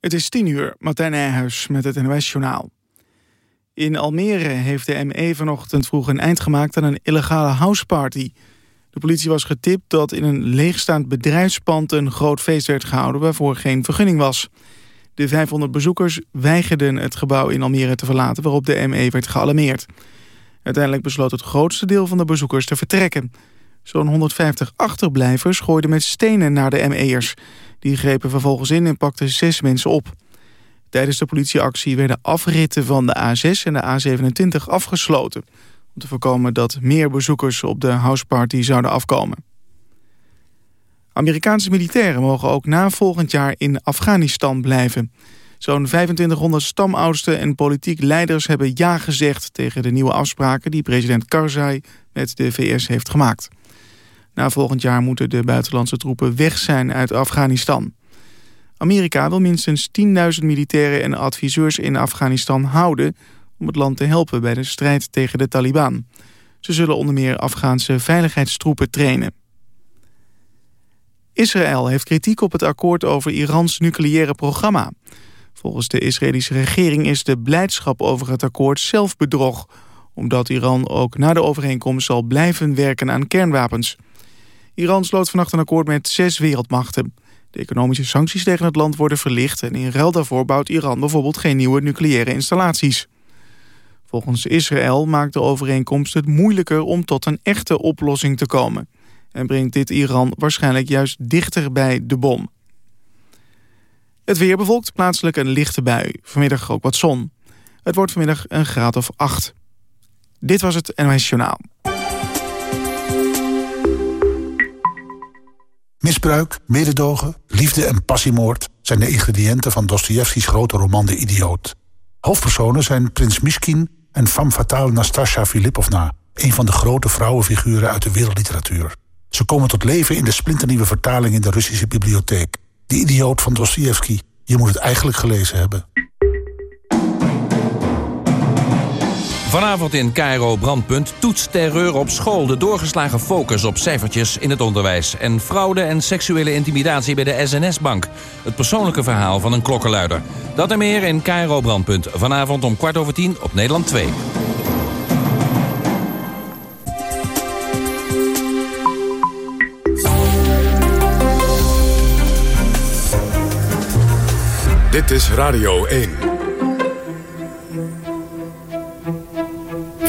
Het is tien uur, Martijn Nijhuis met het NOS-journaal. In Almere heeft de ME vanochtend vroeg een eind gemaakt aan een illegale houseparty. De politie was getipt dat in een leegstaand bedrijfspand een groot feest werd gehouden waarvoor geen vergunning was. De 500 bezoekers weigerden het gebouw in Almere te verlaten waarop de ME werd gealarmeerd. Uiteindelijk besloot het grootste deel van de bezoekers te vertrekken. Zo'n 150 achterblijvers gooiden met stenen naar de ME'ers. Die grepen vervolgens in en pakten zes mensen op. Tijdens de politieactie werden afritten van de A6 en de A27 afgesloten... om te voorkomen dat meer bezoekers op de houseparty zouden afkomen. Amerikaanse militairen mogen ook na volgend jaar in Afghanistan blijven. Zo'n 2500 stamoudsten en politiek leiders hebben ja gezegd... tegen de nieuwe afspraken die president Karzai met de VS heeft gemaakt. Na volgend jaar moeten de buitenlandse troepen weg zijn uit Afghanistan. Amerika wil minstens 10.000 militairen en adviseurs in Afghanistan houden... om het land te helpen bij de strijd tegen de Taliban. Ze zullen onder meer Afghaanse veiligheidstroepen trainen. Israël heeft kritiek op het akkoord over Irans nucleaire programma. Volgens de Israëlische regering is de blijdschap over het akkoord zelfbedrog... omdat Iran ook na de overeenkomst zal blijven werken aan kernwapens... Iran sloot vannacht een akkoord met zes wereldmachten. De economische sancties tegen het land worden verlicht... en in ruil daarvoor bouwt Iran bijvoorbeeld geen nieuwe nucleaire installaties. Volgens Israël maakt de overeenkomst het moeilijker om tot een echte oplossing te komen. En brengt dit Iran waarschijnlijk juist dichter bij de bom. Het weer bevolkt plaatselijk een lichte bui. Vanmiddag ook wat zon. Het wordt vanmiddag een graad of acht. Dit was het NOS Journaal. Misbruik, mededogen, liefde en passiemoord... zijn de ingrediënten van Dostojevskis grote roman De Idioot. Hoofdpersonen zijn prins Miskin en femme fatale Nastasja Filipovna... een van de grote vrouwenfiguren uit de wereldliteratuur. Ze komen tot leven in de splinternieuwe vertaling in de Russische bibliotheek. De Idioot van Dostojevski. Je moet het eigenlijk gelezen hebben. Vanavond in Cairo Brandpunt toetsterreur op school. De doorgeslagen focus op cijfertjes in het onderwijs. En fraude en seksuele intimidatie bij de SNS-bank. Het persoonlijke verhaal van een klokkenluider. Dat en meer in Cairo Brandpunt. Vanavond om kwart over tien op Nederland 2. Dit is Radio 1.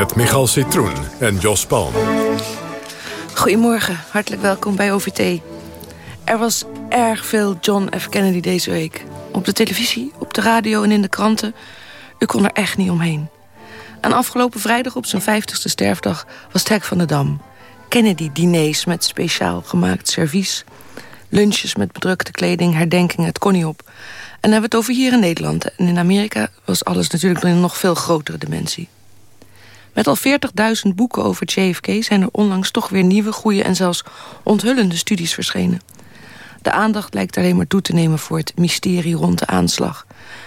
Met Michal Citroen en Jos Palm. Goedemorgen, hartelijk welkom bij OVT. Er was erg veel John F. Kennedy deze week. Op de televisie, op de radio en in de kranten. U kon er echt niet omheen. En afgelopen vrijdag op zijn 50ste sterfdag was het hek van de Dam. Kennedy-diners met speciaal gemaakt servies. Lunches met bedrukte kleding, herdenking, het kon niet op. En dan hebben we het over hier in Nederland. En in Amerika was alles natuurlijk in een nog veel grotere dimensie. Met al 40.000 boeken over JFK zijn er onlangs toch weer nieuwe, goede en zelfs onthullende studies verschenen. De aandacht lijkt alleen maar toe te nemen voor het mysterie rond de aanslag.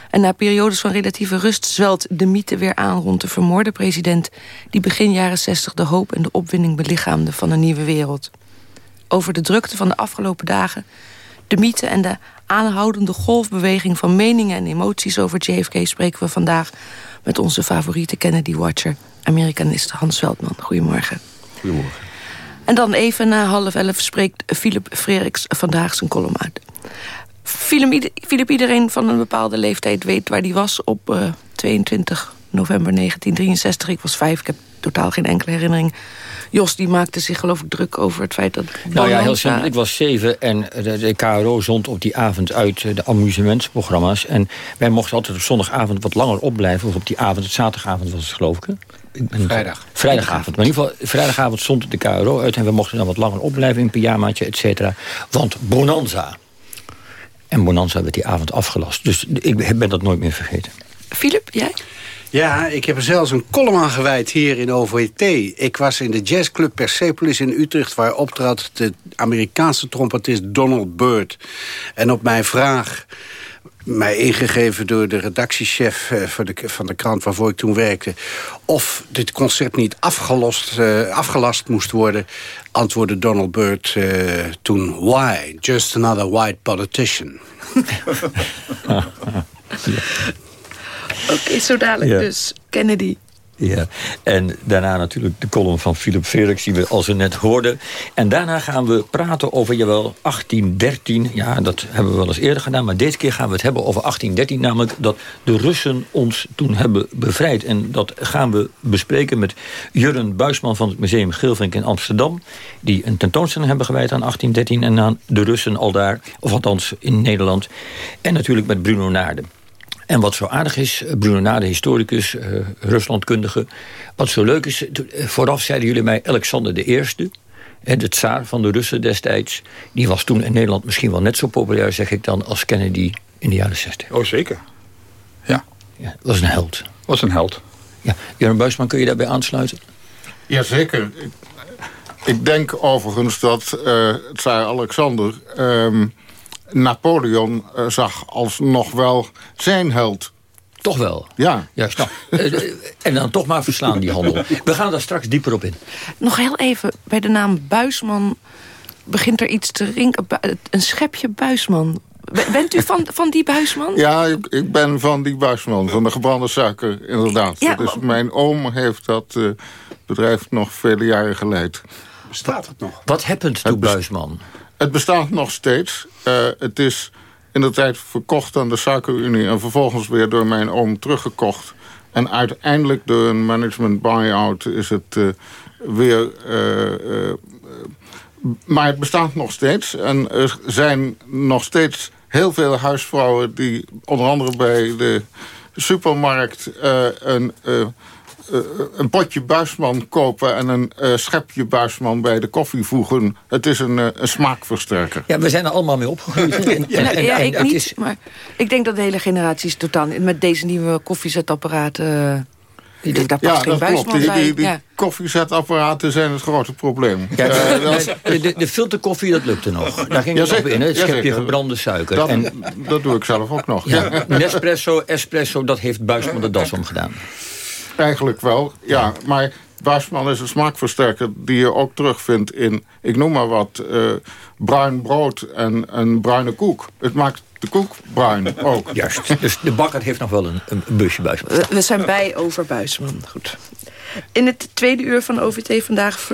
En na periodes van relatieve rust zwelt de mythe weer aan rond de vermoorde president... die begin jaren 60 de hoop en de opwinding belichaamde van een nieuwe wereld. Over de drukte van de afgelopen dagen, de mythe en de aanhoudende golfbeweging van meningen en emoties over JFK spreken we vandaag met onze favoriete Kennedy-watcher, Amerikanist Hans Veldman. Goedemorgen. Goedemorgen. En dan even na half elf spreekt Philip Frederiks vandaag zijn column uit. Philip, iedereen van een bepaalde leeftijd weet waar die was op uh, eh, 22 november 1963. Ik was vijf, ik heb totaal geen enkele herinnering. Jos die maakte zich geloof ik druk over het feit dat... Nou ja, heel simpel. Ik was zeven en de, de KRO zond op die avond uit eh, de amusementsprogramma's. En wij mochten altijd op zondagavond wat langer opblijven. Of op die avond, het zaterdagavond was het geloof ik. Vrijdag. Vrijdagavond. Maar in ieder geval, vrijdagavond stond de KRO uit... en we mochten dan wat langer opblijven in pyjamaatje, et cetera. Want Bonanza. En Bonanza werd die avond afgelast. Dus ik ben dat nooit meer vergeten. Philip, jij? Ja, ik heb er zelfs een column aan gewijd hier in OVT. Ik was in de jazzclub Persepolis in Utrecht... waar optrad de Amerikaanse trompetist Donald Byrd. En op mijn vraag mij ingegeven door de redactiechef uh, de, van de krant waarvoor ik toen werkte... of dit concert niet afgelost, uh, afgelast moest worden... antwoordde Donald Byrd uh, toen... Why? Just another white politician. Oké, zo dadelijk dus. Kennedy. Ja, en daarna natuurlijk de column van Philip Felix, die we al zo net hoorden. En daarna gaan we praten over, jawel, 1813. Ja, dat hebben we wel eens eerder gedaan, maar deze keer gaan we het hebben over 1813. Namelijk dat de Russen ons toen hebben bevrijd. En dat gaan we bespreken met Jurren Buisman van het Museum Geelvink in Amsterdam. Die een tentoonstelling hebben gewijd aan 1813 en aan de Russen al daar. Of althans in Nederland. En natuurlijk met Bruno Naarden. En wat zo aardig is, eh, Bruno Nade, historicus, uh, Ruslandkundige... wat zo leuk is, eh, vooraf zeiden jullie mij Alexander I... de tsaar van de Russen destijds... die was toen in Nederland misschien wel net zo populair, zeg ik dan... als Kennedy in de jaren 60. Oh, zeker. Ja. ja was een held. Was een held. Ja. Jeroen Buisman, kun je daarbij aansluiten? Jazeker. Ik denk overigens dat uh, tsaar Alexander... Ehm, Napoleon uh, zag als nog wel zijn held. Toch wel? Ja. Juist. Nou, uh, en dan toch maar verslaan die handel. We gaan daar straks dieper op in. Nog heel even, bij de naam Buisman begint er iets te rinken. Een schepje Buisman. Bent u van, van die Buisman? Ja, ik, ik ben van die Buisman, van de gebrande suiker, inderdaad. Ja, dus mijn oom heeft dat uh, bedrijf nog vele jaren geleid. Bestaat het nog? Wat happened to Buisman? Het bestaat nog steeds. Uh, het is in de tijd verkocht aan de Suikerunie... en vervolgens weer door mijn oom teruggekocht. En uiteindelijk door een management buy-out is het uh, weer... Uh, maar het bestaat nog steeds. En er zijn nog steeds heel veel huisvrouwen... die onder andere bij de supermarkt een uh, een potje buisman kopen en een uh, schepje buisman bij de koffie voegen. Het is een, uh, een smaakversterker. Ja, we zijn er allemaal mee opgegroeid. ja, ja, ik niet, is... maar ik denk dat de hele generatie is totaal... met deze nieuwe koffiezetapparaten... Denk, daar past ja, geen dat klopt. Die, die, die ja. koffiezetapparaten zijn het grote probleem. Ja, de, de, de, de, filterkoffie, dat lukte nog. Daar ging het ja, op in, een schepje ja, gebrande suiker. Dat, en, dat doe ik zelf ook nog. Ja, Nespresso, espresso, dat heeft Buisman de das omgedaan. Eigenlijk wel, ja. Maar Buisman is een smaakversterker die je ook terugvindt in, ik noem maar wat, uh, bruin brood en een bruine koek. Het maakt de koek bruin ook. Juist, dus de bakker heeft nog wel een, een busje Buisman. We, we zijn bij over Buisman, goed. In het tweede uur van OVT vandaag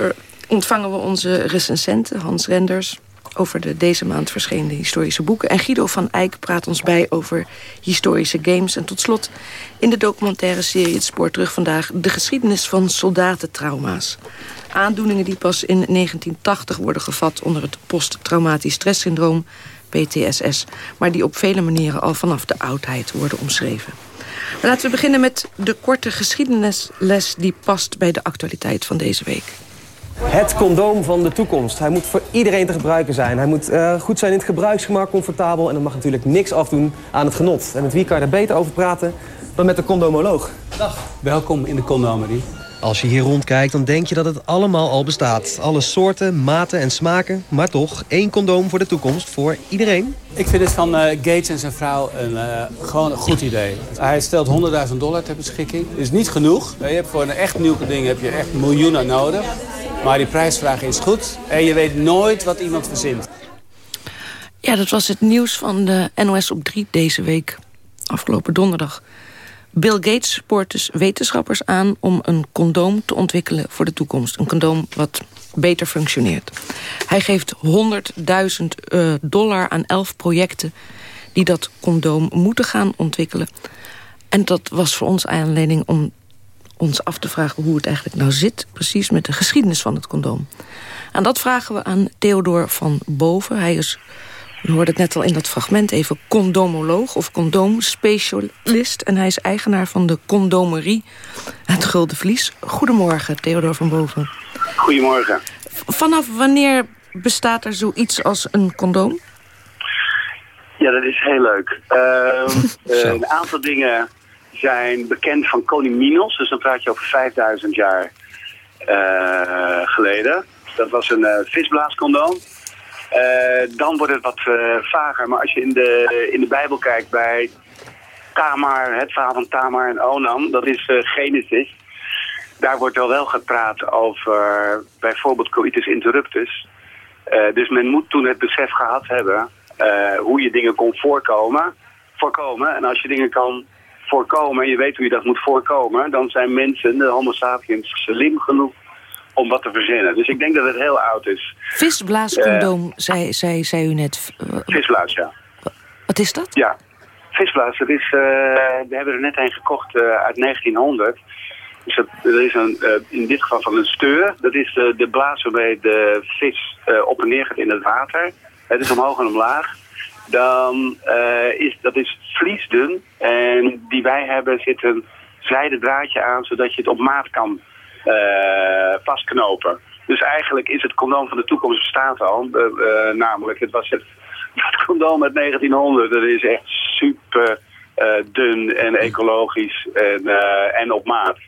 ontvangen we onze recensenten Hans Renders over de deze maand verschenen historische boeken. En Guido van Eyck praat ons bij over historische games. En tot slot in de documentaire serie Het Spoor Terug vandaag... de geschiedenis van soldatentrauma's. Aandoeningen die pas in 1980 worden gevat... onder het posttraumatisch stresssyndroom, PTSS... maar die op vele manieren al vanaf de oudheid worden omschreven. Laten we beginnen met de korte geschiedenisles... die past bij de actualiteit van deze week. Het condoom van de toekomst. Hij moet voor iedereen te gebruiken zijn. Hij moet uh, goed zijn in het gebruiksgemak, comfortabel... en er mag natuurlijk niks afdoen aan het genot. En met wie kan je daar beter over praten dan met de condomoloog? Dag, welkom in de condomerie. Als je hier rondkijkt, dan denk je dat het allemaal al bestaat. Alle soorten, maten en smaken. Maar toch, één condoom voor de toekomst voor iedereen. Ik vind het van uh, Gates en zijn vrouw een, uh, gewoon een goed idee. Hij stelt 100.000 dollar ter beschikking. Dat is niet genoeg. Je hebt voor een echt nieuw ding heb je echt miljoenen nodig. Maar die prijsvraag is goed. En je weet nooit wat iemand verzint. Ja, dat was het nieuws van de NOS op 3 deze week. Afgelopen donderdag. Bill Gates spoort dus wetenschappers aan om een condoom te ontwikkelen voor de toekomst. Een condoom wat beter functioneert. Hij geeft 100.000 uh, dollar aan elf projecten die dat condoom moeten gaan ontwikkelen. En dat was voor ons aanleiding om ons af te vragen hoe het eigenlijk nou zit... precies met de geschiedenis van het condoom. En dat vragen we aan Theodor van Boven. Hij is U hoorde het net al in dat fragment even condomoloog of condoomspecialist. En hij is eigenaar van de condomerie Het Gulden Vlies. Goedemorgen, Theodor van Boven. Goedemorgen. Vanaf wanneer bestaat er zoiets als een condoom? Ja, dat is heel leuk. Ehm, eh, een aantal dingen zijn bekend van koning Minos. Dus dan praat je over 5000 jaar eh, geleden. Dat was een uh, visblaascondoom. Dan wordt het wat vager. Maar als je in de, in de Bijbel kijkt bij Tamar, het verhaal van Tamar en Onam, dat is Genesis. Daar wordt wel wel gepraat over bijvoorbeeld coitus interruptus. dus men moet toen het besef gehad hebben hoe je dingen kon voorkomen, voorkomen. En als je dingen kan voorkomen en je weet hoe je dat moet voorkomen... dan zijn mensen, de homo sapiens, slim genoeg om wat te verzinnen. Dus ik denk dat het heel oud is. Visblaascondoom, uh, zei, zei, zei u net. Visblaas, ja. Wat is dat? Ja, visblaas, dat is, uh, we hebben er net een gekocht uit 1900... Dus dat, dat is een, in dit geval van een steur. Dat is de, de blaas waarmee de vis op en neer gaat in het water het is omhoog en omlaag, dan uh, is dat is vliesdun. En die wij hebben zit een zijden draadje aan, zodat je het op maat kan vastknopen. Dus eigenlijk is het condoom van de toekomst bestaat al. Uh, namelijk, het was het, het condoom uit 1900. Dat is echt super dun en ecologisch en, en op maat.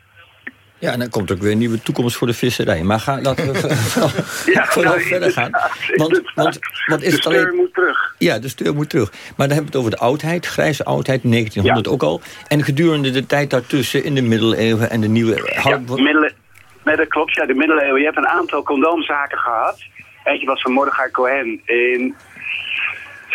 Ja, en dan komt ook weer een nieuwe toekomst voor de visserij. Maar ga, laten we ja, vooral nou, verder gaan. Want, want wat is de steur alleen... moet terug. Ja, de steur moet terug. Maar dan hebben we het over de oudheid, grijze oudheid, 1900 ook al. En gedurende de tijd daartussen in de middeleeuwen en de nieuwe... Ja, middele... met dat klopt, ja, de middeleeuwen. Je hebt een aantal condoomzaken gehad. Eentje was van Mordechai Cohen in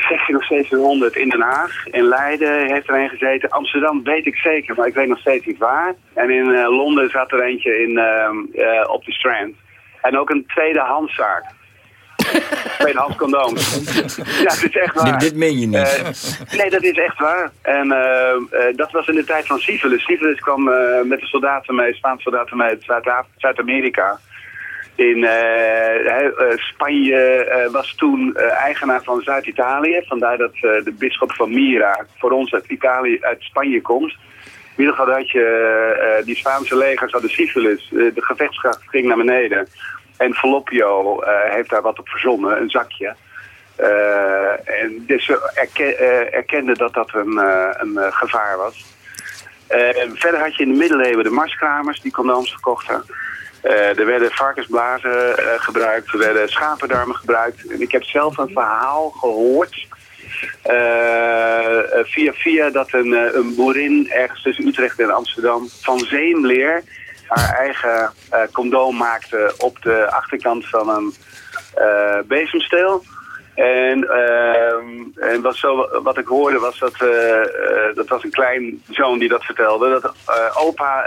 16 of 1700 in Den Haag. In Leiden heeft er een gezeten. Amsterdam weet ik zeker, maar ik weet nog steeds niet waar. En in uh, Londen zat er eentje in, uh, op de Strand. En ook een tweedehandszaak. Tweedehands condoom. ja, dat is echt waar. Dit, dit meen je niet. Uh, nee, dat is echt waar. En dat was in de tijd van syphilis. Syphilis kwam met de soldaten mee, Spaanse soldaten mee uit Zuid-Amerika. In uh, Spanje uh, was toen eigenaar van Zuid-Italië. Vandaar dat de bisschop van Mira voor ons uit, Italië, uit Spanje komt. In ieder geval dat je die Spaanse legers hadden syphilis. de gevechtskracht ging naar beneden. En Fallopio heeft daar wat op verzonnen, een zakje. en dus ze erken, erkenden dat dat een, een gevaar was. verder had je in de middeleeuwen de marskramers die condooms verkochten. Uh, er werden varkensblazen gebruikt, er werden schapendarmen gebruikt. En ik heb zelf een verhaal gehoord via via dat een, een boerin ergens tussen Utrecht en Amsterdam van zeemleer haar eigen condoom maakte op de achterkant van een bezemsteel. En, en wat, zo, wat ik hoorde was dat, dat was een klein zoon die dat vertelde, dat opa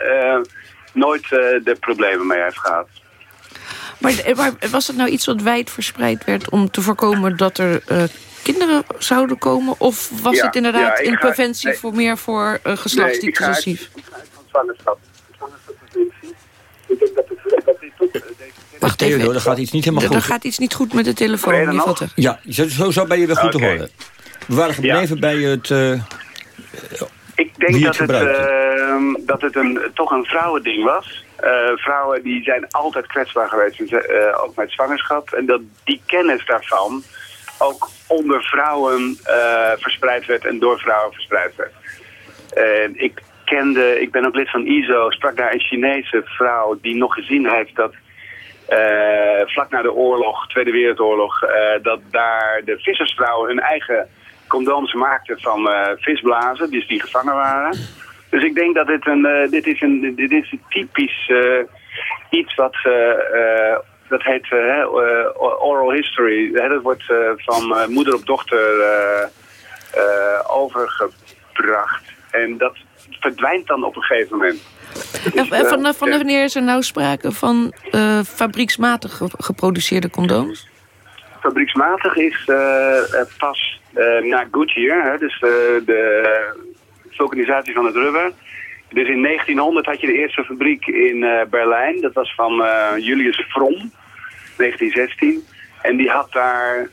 nooit uh, de problemen mee heeft gehad. Maar, maar, was het nou iets wat wijd verspreid werd om te voorkomen dat er uh, kinderen zouden komen? Of was het inderdaad ja, in preventie nee. voor meer voor uh, geslachtsdieptes? Nee, ik denk dat het, dat ook, Wacht even. er gaat iets niet helemaal goed. Er gaat iets niet goed met de telefoon. Ja, zo, zo ben je weer goed okay. te horen. We waren gebleven ja. bij het... Uh, ik denk dat het, uh, dat het een, toch een vrouwending was. Uh, vrouwen die zijn altijd kwetsbaar geweest, uh, ook met zwangerschap. En dat die kennis daarvan ook onder vrouwen uh, verspreid werd en door vrouwen verspreid werd. En ik kende, ik ben ook lid van ISO, sprak daar een Chinese vrouw die nog gezien heeft dat vlak na de oorlog, Tweede Wereldoorlog, dat daar de vissersvrouwen hun eigen condooms maakten van uh, visblazen, dus die gevangen waren. Dus ik denk dat dit een, dit is een, dit is een typisch iets wat, dat heet oral history. dat wordt van moeder op dochter overgebracht. En dat verdwijnt dan op een gegeven moment. Dus, en van, van wanneer is er nou sprake van fabrieksmatig geproduceerde condooms? Fabrieksmatig is pas naar Goodyear, hè, dus de, de vulkanisatie van het rubber. Dus in 1900 had je de eerste fabriek in uh, Berlijn. Dat was van uh, Julius Fromm, 1916. En die had daar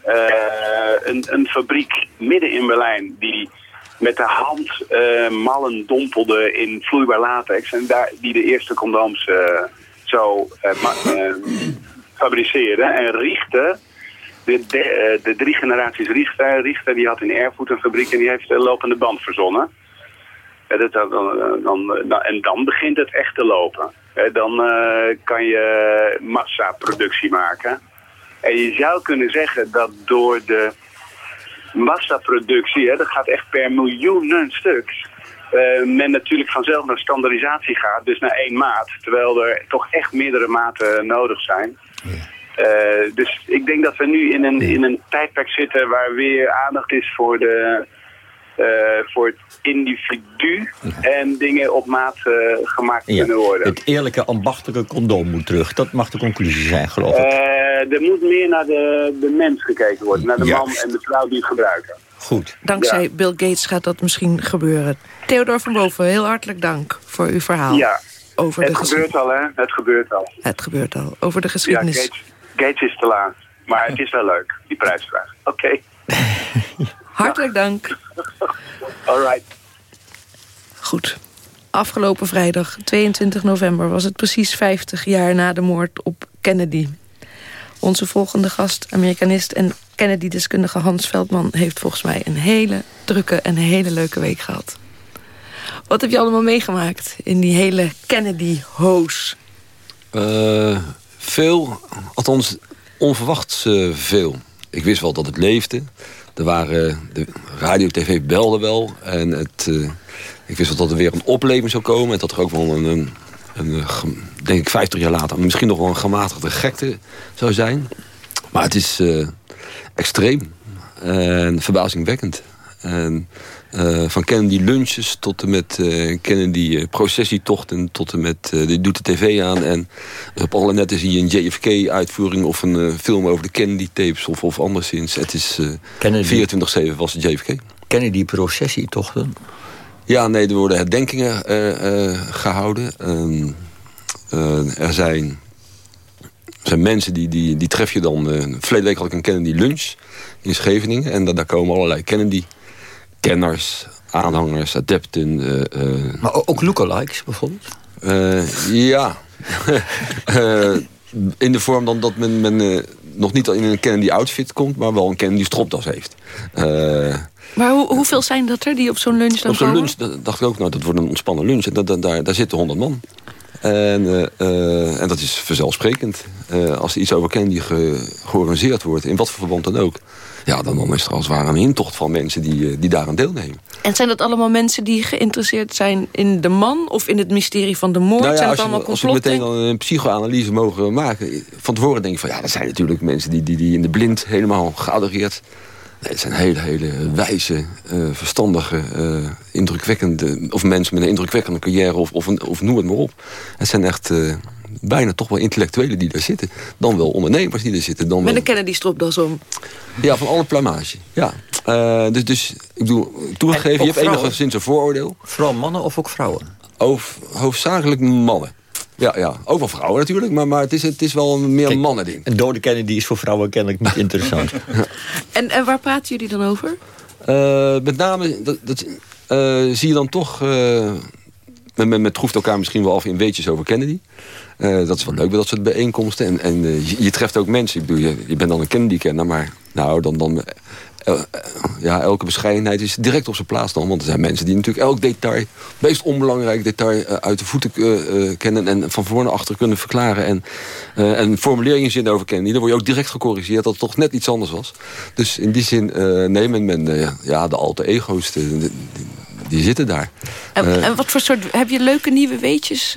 een, een fabriek midden in Berlijn... die met de hand mallen dompelde in vloeibaar latex. En daar, die de eerste condooms zo fabriceerde. En Richter de, de, drie generaties Richter. Richter die had in Erfurt een fabriek en die heeft de lopende band verzonnen. En, dat, dan, dan, dan begint het echt te lopen. Dan kan je massaproductie maken. En je zou kunnen zeggen dat door de massaproductie, hè, dat gaat echt per miljoenen stuks, uh, men natuurlijk vanzelf naar standaardisatie gaat, dus naar één maat. Terwijl er toch echt meerdere maten nodig zijn. Uh, dus ik denk dat we nu in een, in een tijdperk zitten waar weer aandacht is voor, de, voor het individu en dingen op maat uh, gemaakt ja, kunnen worden. Het eerlijke ambachtelijke condoom moet terug. Dat mag de conclusie zijn, geloof ik. er moet meer naar de, de mens gekeken worden. Naar de man en de vrouw die het gebruiken. Goed. Dankzij ja. Bill Gates gaat dat misschien gebeuren. Theodor van Boven, heel hartelijk dank voor uw verhaal. Ja, over het de gebeurt al, hè? Het gebeurt al. Het gebeurt al. Over de geschiedenis. Ja, Gates, Gates is te laat. Maar het is wel leuk, die prijsvraag. Oké. Okay. Hartelijk dank. All right. Goed. Afgelopen vrijdag, 22 november, was het precies 50 jaar na de moord op Kennedy. Onze volgende gast, Amerikanist en Kennedy-deskundige Hans Veldman... heeft volgens mij een hele drukke en hele leuke week gehad. Wat heb je allemaal meegemaakt in die hele Kennedy-hoos? Uh, veel, althans onverwachts uh, veel. Ik wist wel dat het leefde. Er waren, de radio tv belde wel. En het, uh, ik wist wel dat er weer een opleving zou komen. En dat er ook wel een, een, denk ik 50 jaar later... misschien nog wel een gematigde gekte zou zijn. Maar het is extreem. En verbazingwekkend. En uh, van Kennedy lunches tot en met uh, Kennedy uh, processietochten... tot en met, die doet de tv aan. En op alle netten zie je een JFK-uitvoering... of een film over de Kennedy-tapes of, of anderszins. Het is 24-7 was het JFK. Kennedy processietochten? Ja, nee, er worden herdenkingen gehouden. Ehm, er zijn, zijn mensen die, die, die tref je dan... verleden week had ik een Kennedy lunch in Scheveningen. En daar komen allerlei Kennedy kenners, aanhangers, adepten. Uh, maar ook lookalikes bijvoorbeeld? Uh, ja. in de vorm dan dat men, men nog niet in een Kennedy-outfit komt... maar wel een Kennedy-stropdas heeft. maar hoe, hoeveel zijn dat er die op zo'n lunch dan Op zo'n lunch dacht ik ook, nou, dat wordt een ontspannen lunch. En daar, daar, daar zitten honderd man. En, uh, uh, en dat is vanzelfsprekend. Uh, als er iets over Kennedy ge georganiseerd wordt, in wat voor verband dan ook... ja, dan, dan is er als het ware een intocht van mensen die, die daaraan deelnemen. En zijn dat allemaal mensen die geïnteresseerd zijn in de man... of in het mysterie van de moord? Nou ja, zijn het allemaal je, als we meteen dan een psychoanalyse mogen maken... van tevoren denk ik van ja, dat zijn natuurlijk mensen die, die, die in de blind helemaal geadoreerd Nee, het zijn hele, hele wijze, uh, verstandige, uh, indrukwekkende... of mensen met een indrukwekkende carrière of, of, of noem het maar op. Het zijn echt uh, bijna toch wel intellectuelen die daar zitten. Dan wel ondernemers die er zitten. Dan met wel... een Kennedy-stropdas om. Ja, van alle plumage. Ja. dus, dus ik bedoel, toegegeven, je hebt enigszins een vooroordeel. Vooral mannen of ook vrouwen? Over, hoofdzakelijk mannen. Ja, ja, ook wel vrouwen natuurlijk, maar, maar het, is, het is wel meer een mannending. Een dode Kennedy is voor vrouwen kennelijk niet interessant. en, en waar praten jullie dan over? Uh, met name, dat, dat uh, zie je dan toch... Men, men, men troeft elkaar misschien wel af in weetjes over Kennedy. dat is wel leuk bij dat soort bijeenkomsten. En, en je, je, treft ook mensen. Ik bedoel, je, je bent dan een Kennedy-kenner, maar nou, dan, dan ja, elke bescheidenheid is direct op zijn plaats dan. Want er zijn mensen die natuurlijk elk detail, het meest onbelangrijk detail... Uh, uit de voeten kennen en van voor naar achter kunnen verklaren. En, en formuleringen zin over kennen. Dan word je ook direct gecorrigeerd dat het toch net iets anders was. Dus in die zin nemen men ja, de alte ego's, die, die zitten daar. En, en, wat voor soort, heb je leuke nieuwe weetjes?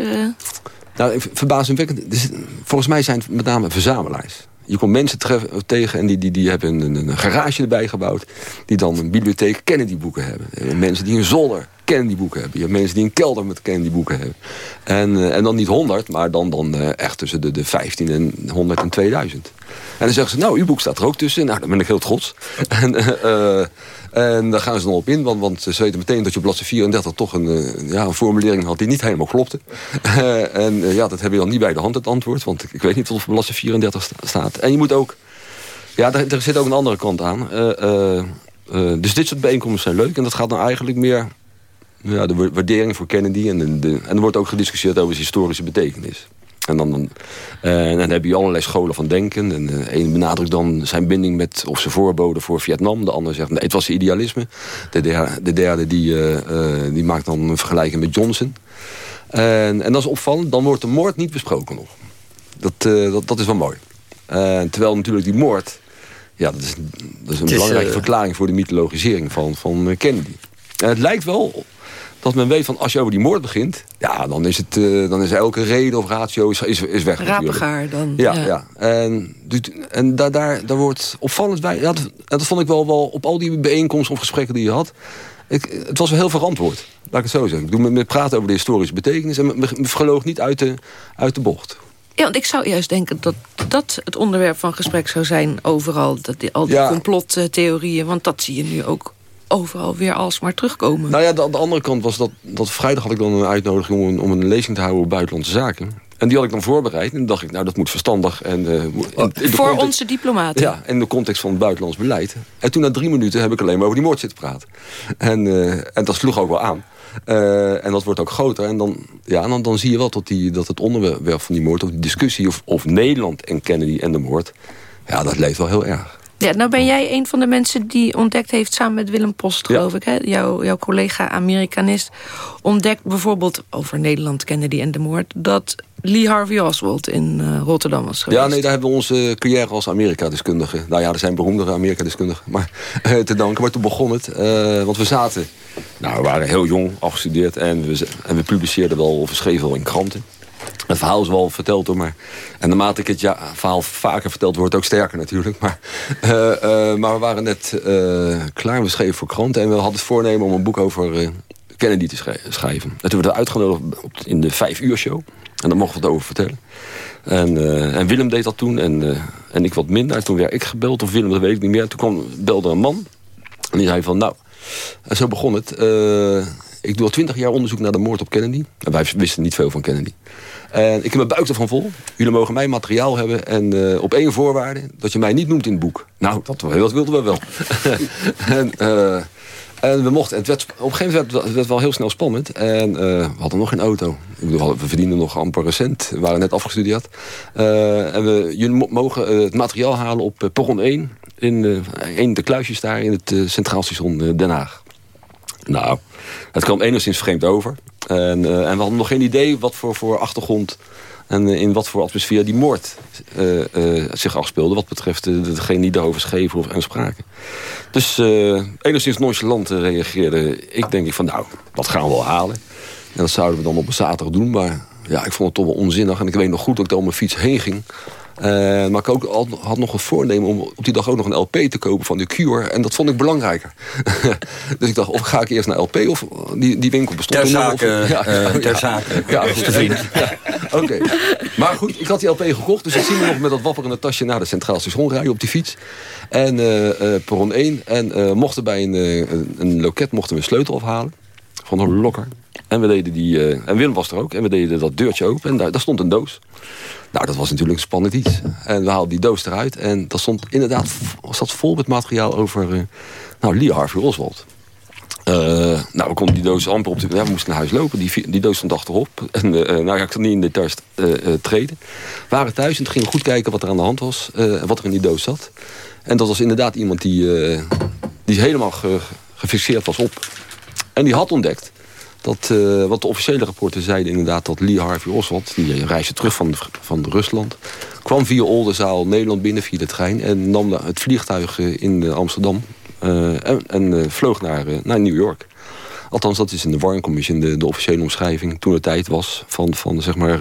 Nou, verbazingwekkend. Dus, volgens mij zijn het met name verzamelaars. Je komt mensen treffen, tegen en die, die, die hebben een, een, garage erbij gebouwd. Die dan een bibliotheek Kennedy-boeken hebben. Mensen die een zolder Kennedy-boeken hebben. Je hebt mensen die een kelder met Kennedy-boeken hebben. En, uh, en dan niet 100, maar dan, dan uh, echt tussen de, de 15 en 100 en 2000. En dan zeggen ze, nou, uw boek staat er ook tussen. Nou, dan ben ik heel trots. en, uh, en daar gaan ze dan op in, want, want ze weten meteen dat je op bladzijde 34 toch een, ja, een formulering had die niet helemaal klopte. en ja, dat heb je dan niet bij de hand, het antwoord. Want ik weet niet wat op bladzijde 34 staat. En je moet ook Ja, er, er zit ook een andere kant aan. Dus dit soort bijeenkomsten zijn leuk. En dat gaat dan eigenlijk meer... Ja, de waardering voor Kennedy. En, de, en er wordt ook gediscussieerd over zijn historische betekenis. En dan, dan, uh, dan heb je allerlei scholen van denken. En de ene benadrukt dan zijn binding met of zijn voorboden voor Vietnam. De ander zegt nee, het was idealisme. De derde, de derde die, die maakt dan een vergelijking met Johnson. En, en dat is opvallend. Dan wordt de moord niet besproken nog. Dat, dat, dat is wel mooi. terwijl natuurlijk die moord ja, dat is, dat is een belangrijke verklaring voor de mythologisering van, van eh, Kennedy. En het lijkt wel dat men weet van als je over die moord begint... ja, dan is, het, uh, dan is elke reden of ratio is, is, is weg dan. Ja, ja. ja. En, en daar, daar, daar wordt opvallend bij... Ja, dat, dat vond ik wel, wel op al die bijeenkomsten of gesprekken die je had... Ik, het was wel heel verantwoord, laat ik het zo zeggen. Ik doe met praten over de historische betekenis... en me, me geloog niet uit de, uit de bocht. Ja, want ik zou juist denken dat dat het onderwerp van gesprek zou zijn overal. Dat die, al die ja. complottheorieën, want dat zie je nu ook overal weer alsmaar terugkomen. Nou ja, de, de, andere kant was dat, dat vrijdag had ik dan een uitnodiging om een, om een lezing te houden op buitenlandse zaken. En die had ik dan voorbereid. En dan dacht ik, nou dat moet verstandig. En, uh, in, in Voor context, onze diplomaten. Ja, in de context van het buitenlands beleid. En toen na drie minuten heb ik alleen maar over die moord zitten praten. En, uh, en dat sloeg ook wel aan. Uh, en dat wordt ook groter. En dan, ja, dan, dan zie je wel dat, die, dat het onderwerp van die moord... of die discussie of, of Nederland en Kennedy en de moord... ja, dat leeft wel heel erg. Ja, nou ben jij een van de mensen die ontdekt heeft... samen met Willem Post, geloof ik, hè? Jouw, jouw collega Amerikanist... ontdekt bijvoorbeeld over Nederland, Kennedy en de moord... dat Lee Harvey Oswald in uh, Rotterdam was geweest. Ja, nee, daar hebben we onze carrière als Amerika-deskundige... nou ja, er zijn beroemdere Amerika-deskundigen... maar uh, te danken. Maar toen begon het, uh, want we zaten... nou, we waren heel jong, afgestudeerd... en we, en we publiceerden wel, of we schreven wel in kranten. Het verhaal is wel verteld door maar. En naarmate ik het ja, verhaal vaker verteld wordt, ook sterker natuurlijk. Maar, uh, uh, maar we waren net uh, klaar. We schreven voor kranten. En we hadden het voornemen om een boek over Kennedy te schrijven. En toen werden we uitgenodigd in de vijf uur show. En daar mochten we het over vertellen. En, en Willem deed dat toen. En, en ik wat minder. Toen werd ik gebeld. Of Willem, dat weet ik niet meer. Toen kwam, belde een man. En die zei van, nou... En zo begon het. ik doe al twintig jaar onderzoek naar de moord op Kennedy. En wij wisten niet veel van Kennedy. En ik heb mijn buik ervan vol. Jullie mogen mijn materiaal hebben. En uh, op één voorwaarde, dat je mij niet noemt in het boek. Nou, dat, dat wilden we wel. en, uh, en we mochten, het werd, op een gegeven moment werd het wel heel snel spannend. En uh, we hadden nog geen auto. Ik bedoel, we verdienden nog amper recent. We waren net afgestudeerd. en we, jullie mogen het materiaal halen op perron 1. In een de kluisjes daar in het Centraal Station Den Haag. Nou, het kwam enigszins vreemd over. En, uh, en we hadden nog geen idee wat voor, voor achtergrond en uh, in wat voor atmosfeer die moord uh, zich afspeelde. Wat betreft degene die daarover schreven of en spraken. Dus enigszins nonchalant reageerde ik denk ik van nou, wat gaan we wel halen. En dat zouden we dan op een zaterdag doen. Maar ja, ik vond het toch wel onzinnig. En ik weet nog goed dat ik daar op mijn fiets heen ging. Uh, maar ik ook, al, had nog een voornemen om op die dag ook nog een LP te kopen van de Cure. En dat vond ik belangrijker. dus ik dacht, of ga ik eerst naar LP of die, die winkel bestond. Ter zake. Of, ja, ter zake. Ja, vriend. Ja, Oké. Okay. Maar goed, ik had die LP gekocht. Dus ik zie me nog met dat wapperende tasje naar de Centraal Station rijden op die fiets. En perron 1. En mochten bij een, een loket mochten we een sleutel afhalen. Van een lokker. En we deden die. en Willem was er ook. En we deden dat deurtje open. En daar, daar stond een doos. Nou, dat was natuurlijk een spannend iets. En we haalden die doos eruit. En dat stond inderdaad zat vol met materiaal over uh, nou, Lee Harvey Oswald. Uh, nou, we konden die doos amper op de... We moesten naar huis lopen. Die, die doos stond achterop. En uh, nou ik kan niet in details treden. We waren thuis en gingen goed kijken wat er aan de hand was. en wat er in die doos zat. En dat was inderdaad iemand die, die helemaal ge, gefixeerd was op. En die had ontdekt dat, uh, wat de officiële rapporten zeiden inderdaad dat Lee Harvey Oswald... die reisde terug van, van Rusland... kwam via Oldenzaal Nederland binnen via de trein... en nam het vliegtuig in Amsterdam en, vloog naar, naar New York. Althans, dat is in de Warren Commission de, de officiële omschrijving... toen het tijd was van, van zeg maar,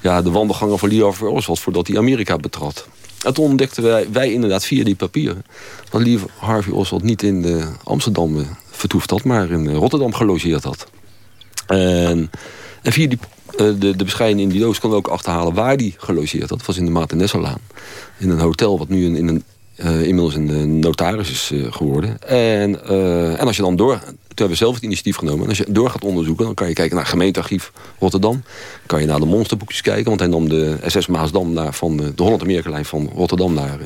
ja, de wandelgangen van Lee Harvey Oswald... voordat hij Amerika betrad. En toen ontdekten wij, wij inderdaad via die papieren... dat Lee Harvey Oswald niet in Amsterdam vertoefd had... maar in Rotterdam gelogeerd had. En, en via die, de, de in die doos we ook achterhalen waar die gelogeerd had. Dat was in de Maarten In een hotel wat nu in, in een, uh, inmiddels een notaris is uh, geworden. En, en als je dan door hebben we zelf het initiatief genomen. En als je door gaat onderzoeken, dan kan je kijken naar gemeentearchief Rotterdam. kan je naar de monsterboekjes kijken. Want hij nam de SS Maasdam naar, van de Holland-Amerika-lijn van Rotterdam naar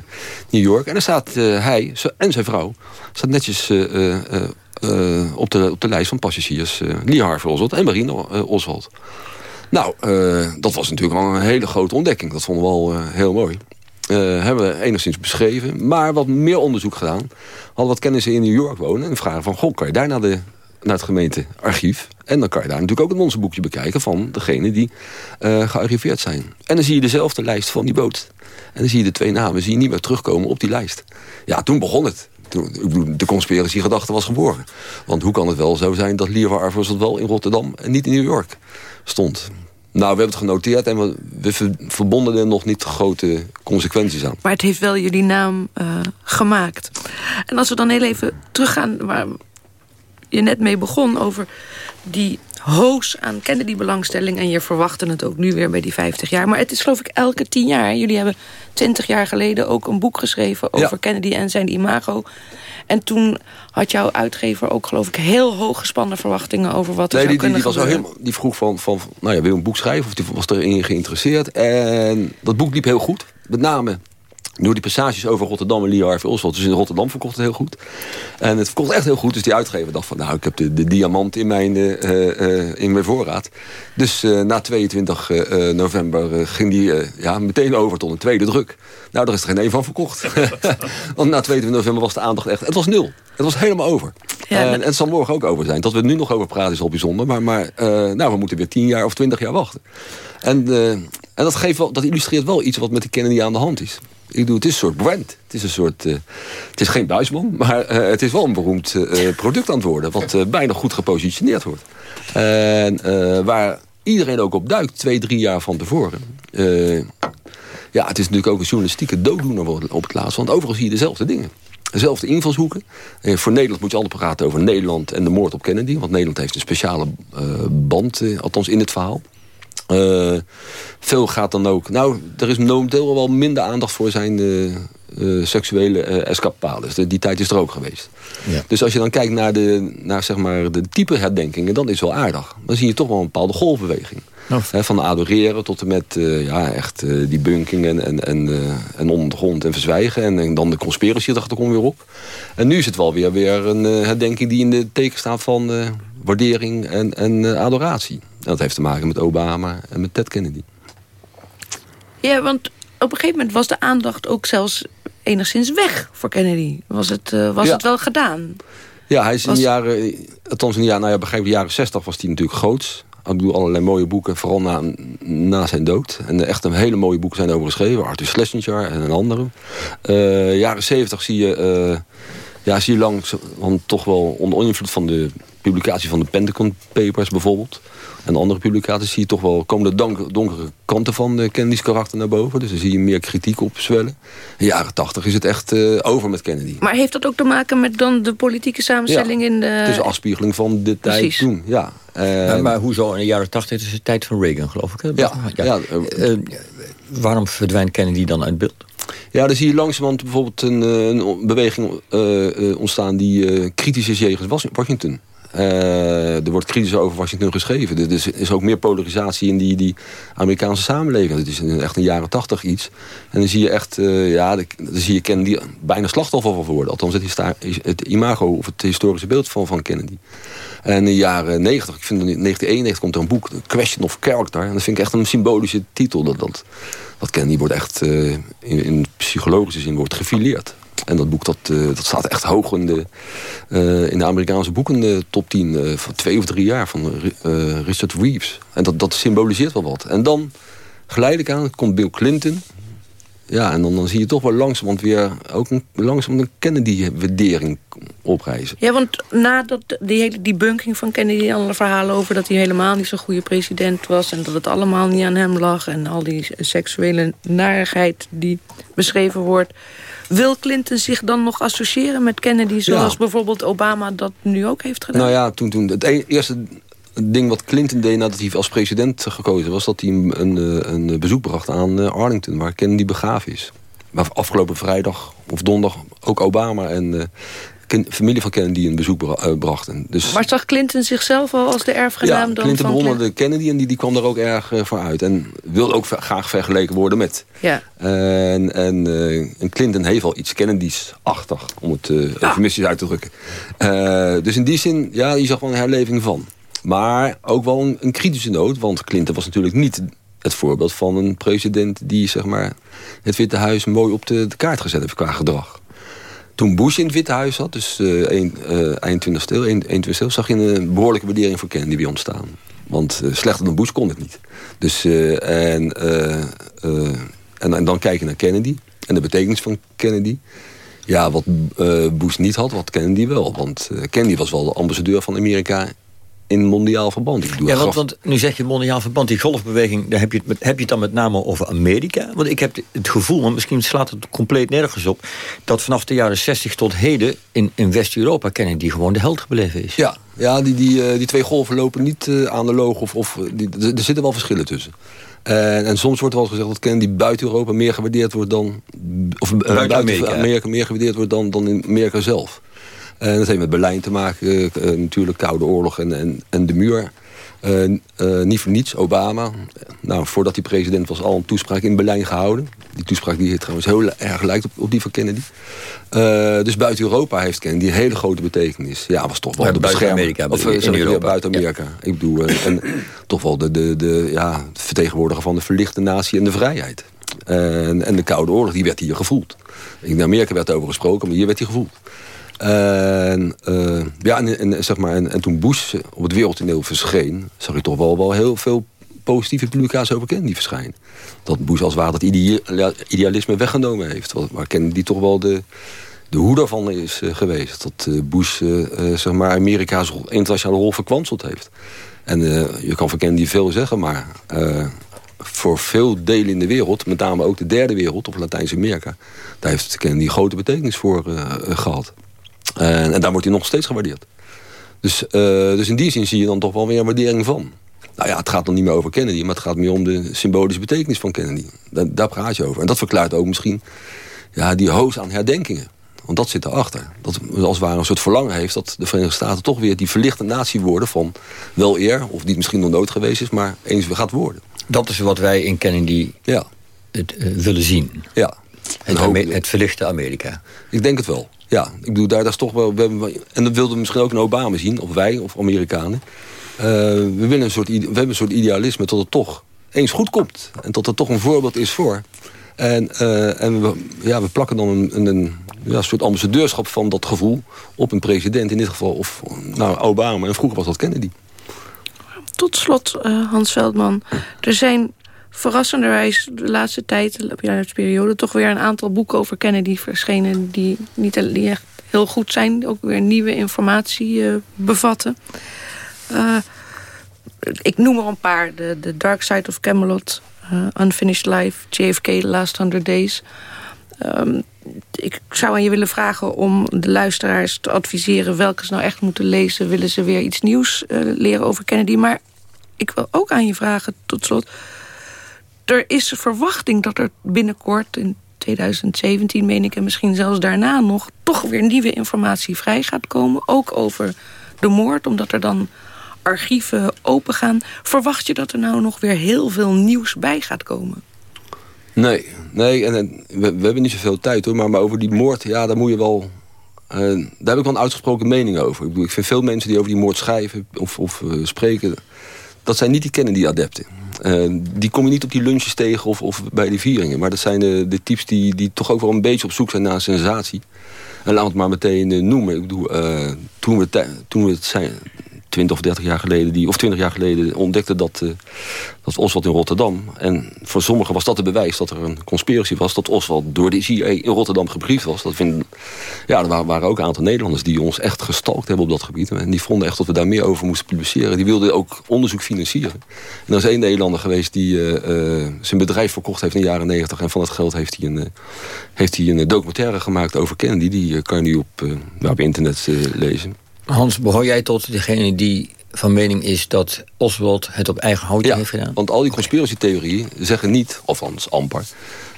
New York. En daar staat hij en zijn vrouw staat netjes uh, op, de, op de lijst van passagiers. Lee Harvey Oswald en Marine Oswald. Nou, dat was natuurlijk wel een hele grote ontdekking. Dat vonden we wel heel mooi. Uh, hebben we enigszins beschreven. Maar wat meer onderzoek gedaan. Hadden wat kennissen in New York wonen. En vragen van, goh, kan je daar naar, de, naar het gemeentearchief? En dan kan je daar natuurlijk ook een monsterboekje bekijken... van degene die uh, gearriveerd zijn. En dan zie je dezelfde lijst van die boot. En dan zie je de twee namen zie je niet meer terugkomen op die lijst. Ja, toen begon het. Toen, ik bedoel, de conspiratiegedachte was geboren. Want hoe kan het wel zo zijn dat Lear Arvers wel in Rotterdam... en niet in New York stond? Nou, we hebben het genoteerd en we, verbonden er nog niet grote consequenties aan. Maar het heeft wel jullie naam uh, gemaakt. En als we dan heel even teruggaan waar je net mee begon... over die hoos aan Kennedy-belangstelling... en je verwachtte het ook nu weer bij die 50 jaar. Maar het is geloof ik elke 10 jaar. Jullie hebben 20 jaar geleden ook een boek geschreven... over ja. Kennedy en zijn imago. En toen had jouw uitgever ook, geloof ik, heel hoog gespannen verwachtingen over wat er nee, zou die, die, die was al heel, Die vroeg van, van, nou ja, wil je een boek schrijven? Of die was erin geïnteresseerd. En dat boek liep heel goed. Met name door die passages over Rotterdam en Lee Harvey Oswald. Dus in Rotterdam verkocht het heel goed. En het verkocht echt heel goed. Dus die uitgever dacht van... nou, ik heb de, de diamant in mijn, uh, uh, in mijn voorraad. Dus uh, na 22 november ging die ja, meteen over tot een tweede druk. Nou, daar is er geen één van verkocht. Want na 22 november was de aandacht echt... Het was nul. Het was helemaal over. Ja, en, en, het zal morgen ook over zijn. Dat we er nu nog over praten is al bijzonder. Maar, maar nou, we moeten weer 10 jaar of 20 jaar wachten. En, en dat, geeft wel, dat illustreert wel iets wat met de Kennedy aan de hand is. Ik doe, het is een soort brand. Het is een soort. Uh, het is geen buisman, maar uh, het is wel een beroemd uh, product aan het worden. Wat bijna goed gepositioneerd wordt. En waar iedereen ook op duikt, twee, drie jaar van tevoren. Ja, het is natuurlijk ook een journalistieke dooddoener op het laatst. Want overal zie je dezelfde dingen. Dezelfde invalshoeken. voor Nederland moet je altijd praten over Nederland en de moord op Kennedy. Want Nederland heeft een speciale band, althans in het verhaal. Uh, veel gaat dan ook... Nou, er is momenteel wel minder aandacht voor zijn uh, seksuele escapades. De, die tijd is er ook geweest. Ja. Dus als je dan kijkt naar de, naar, zeg maar, de type herdenkingen... dan is het wel aardig. Dan zie je toch wel een bepaalde golfbeweging. Oh. He, van adoreren tot en met ja, echt die bunking en, en, en, en ondergrond en verzwijgen. En, en dan de conspiracy dacht komt weer op. En nu is het wel weer, weer een herdenking die in de teken staat van waardering en, en adoratie. Dat heeft te maken met Obama en met Ted Kennedy. Ja, want op een gegeven moment was de aandacht ook zelfs enigszins weg voor Kennedy. Was het, uh, was ja. het wel gedaan? Ja, hij is was... in de jaren, althans in de jaren, nou ja, begrijp de jaren 60 was hij natuurlijk groots. Ik bedoel, allerlei mooie boeken, vooral na, na zijn dood. En echt een hele mooie boeken zijn over geschreven. Arthur Schlesinger en een andere. Uh, jaren 70 zie je, uh, ja, zie je lang, want toch wel onder invloed van de publicatie van de Pentagon Papers bijvoorbeeld en andere publicaties zie je toch wel komen de donkere kanten van de Kennedy's karakter naar boven. Dus dan zie je meer kritiek op zwellen. In de jaren tachtig is het echt uh, over met Kennedy. Maar heeft dat ook te maken met dan de politieke samenstelling ja, in de... Het is een afspiegeling van de tijd toen, ja. Uh, ja, maar hoezo? In de jaren tachtig is de tijd van Reagan, geloof ik. Hè? Ja, ja. ja uh, waarom verdwijnt Kennedy dan uit beeld? Ja, dan zie je langzamerhand bijvoorbeeld een, een beweging ontstaan... die kritisch is jegens Washington. Uh, er wordt kritisch over Washington geschreven. Er is, is ook meer polarisatie in die, die Amerikaanse samenleving. Het is echt een jaren tachtig iets. En dan zie je echt, uh, ja, dan zie je Kennedy bijna slachtoffer van worden. Althans, het, het imago of het historische beeld van, van Kennedy. En in de jaren 90, ik vind in 1991 komt er een boek, Question of Character. En dat vind ik echt een symbolische titel. Dat, dat, dat Kennedy wordt echt uh, in, in psychologische zin wordt gefileerd. En dat boek dat, uh, dat staat echt hoog in de, uh, in de Amerikaanse boeken de top 10 uh, van twee of drie jaar van Richard Reeves. En dat, dat symboliseert wel wat. En dan geleidelijk aan komt Bill Clinton. Ja, en dan, dan zie je toch wel langzamerhand weer ook een, langzaam een Kennedy-waardering oprijzen. Ja, want nadat die hele die bunking van Kennedy... alle verhalen over dat hij helemaal niet zo'n goede president was... en dat het allemaal niet aan hem lag... en al die seksuele narigheid die beschreven wordt... Wil Clinton zich dan nog associëren met Kennedy... zoals ja. bijvoorbeeld Obama dat nu ook heeft gedaan? Nou ja, toen, toen het e- eerste ding wat Clinton deed nadat hij als president gekozen was... dat hij een, een, een bezoek bracht aan eh, Arlington, waar Kennedy begraven is. Maar afgelopen vrijdag of donderdag ook Obama en familie van Kennedy een bezoek bra brachten. Dus, maar zag Clinton zichzelf al als de erfgenaam ja, dan Clinton van bewonderde Kennedy en die, die kwam daar ook erg voor uit. En wilde ook graag vergeleken worden met. Ja. En, en, en Clinton heeft al iets Kennedy's-achtig, om het uh, eufemistisch uit te drukken. dus in die zin, ja, je zag wel een herleving van. Maar ook wel een, een, kritische noot, want Clinton was natuurlijk niet het voorbeeld van een president die zeg maar, het Witte Huis mooi op de, de kaart gezet heeft qua gedrag. Toen Bush in het Witte Huis zat, dus een, uh, eind 20 stil, 21 stil, zag je een behoorlijke waardering voor Kennedy weer ontstaan. Want uh, slechter dan Bush kon het niet. Dus, en, en, en, dan kijken naar Kennedy en de betekenis van Kennedy. Ja, wat Bush niet had, wat Kennedy wel. Want Kennedy was wel de ambassadeur van Amerika in mondiaal verband. Ik ja, want, want, nu zeg je mondiaal verband, die golfbeweging... Daar heb, je het, heb je het dan met name over Amerika? Want ik heb het gevoel, maar misschien slaat het compleet nergens op... dat vanaf de jaren 60 tot heden in, in West-Europa... kennen die gewoon de held gebleven is. Ja, ja die, die, die twee golven lopen niet uh, aan de loog. Of, of, die, er zitten wel verschillen tussen. En, en, soms wordt wel eens gezegd dat Kennedy buiten Europa meer gewaardeerd wordt dan... of buiten, Amerika. Amerika meer gewaardeerd wordt dan, dan in Amerika zelf. En dat heeft met Berlijn te maken, uh, natuurlijk Koude Oorlog en, en, en de muur. Niet voor niets, Obama. Nou, voordat hij president was, al een toespraak in Berlijn gehouden. Die toespraak die trouwens heel erg lijkt op, op die van Kennedy. dus buiten Europa heeft Kennedy een hele grote betekenis. Ja, was toch wel de buiten Amerika. Of, in Europa. buiten Amerika. Ja. Ik bedoel, en toch wel de, de, de ja, vertegenwoordiger van de verlichte natie en de vrijheid. En, en de Koude Oorlog, die werd hier gevoeld. In Amerika werd over gesproken, maar hier werd hij gevoeld. En, uh, ja, en, zeg maar, en, en, toen Bush op het wereldtoneel verscheen... zag je toch wel, wel heel veel positieve publicaties over Kennedy verschijnen. Dat Bush als ware dat idealisme weggenomen heeft. Waar Kennedy toch wel de, de hoeder van is uh, geweest. Dat uh, Bush zeg maar Amerika's internationale rol verkwanseld heeft. En je kan van Kennedy veel zeggen, maar voor veel delen in de wereld... met name ook de derde wereld, of Latijns-Amerika... daar heeft Kennedy grote betekenis voor gehad. En, en, daar wordt hij nog steeds gewaardeerd. Dus, uh, dus in die zin zie je dan toch wel weer waardering van. Nou ja, het gaat dan niet meer over Kennedy... maar het gaat meer om de symbolische betekenis van Kennedy. Daar, daar praat je over. En dat verklaart ook misschien ja, die hoos aan herdenkingen. Want dat zit erachter. Dat als het ware een soort verlangen heeft... dat de Verenigde Staten toch weer die verlichte natie worden van... wel eer, of die misschien nog nooit geweest is... maar eens weer gaat worden. Dat is wat wij in Kennedy ja. het, uh, willen zien. Ja. Het, het verlichte Amerika. Ik denk het wel. Ja, ik bedoel, daar, is toch wel... We en dat wilden we misschien ook in Obama zien, of wij, of Amerikanen. Uh, we, willen een soort, we hebben een soort idealisme tot het toch eens goed komt. En tot het toch een voorbeeld is voor. En, uh, en we, ja, we plakken dan een, een, ja, soort ambassadeurschap van dat gevoel... op een president, in dit geval, of nou, Obama. En vroeger was dat Kennedy. Tot slot, uh, Hans Veldman. Er zijn verrassenderwijs de laatste tijd, de periode... toch weer een aantal boeken over Kennedy verschenen... die, niet, die echt heel goed zijn, ook weer nieuwe informatie uh, bevatten. Uh, ik noem er een paar. De, de Dark Side of Camelot, uh, Unfinished Life, JFK, The Last Hundred Days... Um, ik zou aan je willen vragen om de luisteraars te adviseren... welke ze nou echt moeten lezen. Willen ze weer iets nieuws leren over Kennedy? Maar ik wil ook aan je vragen, tot slot er is verwachting dat er binnenkort in 2017, meen ik, en misschien zelfs daarna nog... toch weer nieuwe informatie vrij gaat komen. Ook over de moord, omdat er dan archieven opengaan. Verwacht je dat er nou nog weer heel veel nieuws bij gaat komen? Nee, nee en, we, hebben niet zoveel tijd hoor. Maar, maar over die moord, ja, daar moet je wel... Uh, daar heb ik wel een uitgesproken mening over. Ik, bedoel, ik vind veel mensen die over die moord schrijven of, of uh, spreken... dat zijn niet die Kennedy-adepten. Uh, die kom je niet op die lunches tegen of, of bij die vieringen. Maar dat zijn de, de types die, die toch ook wel een beetje op zoek zijn naar sensatie. En laat het maar meteen uh, noemen. Ik bedoel, uh, toen, we toen we het zijn, 20 of 30 jaar geleden, die, of 20 jaar geleden ontdekte dat, uh, dat Oswald in Rotterdam. En voor sommigen was dat het bewijs dat er een conspiratie was. Dat Oswald door de CIA in Rotterdam gebriefd was. Dat vind, ja, er waren, ook een aantal Nederlanders die ons echt gestalkt hebben op dat gebied. En die vonden echt dat we daar meer over moesten publiceren. Die wilden ook onderzoek financieren. En er is één Nederlander geweest die uh, uh, zijn bedrijf verkocht heeft in de jaren 90. En van dat geld heeft hij een, heeft hij een documentaire gemaakt over Kennedy. Die kan je nu op, op internet lezen. Hans, behoor jij tot degene die van mening is dat Oswald het op eigen houtje heeft gedaan? want al die conspiratietheorieën zeggen niet, althans amper...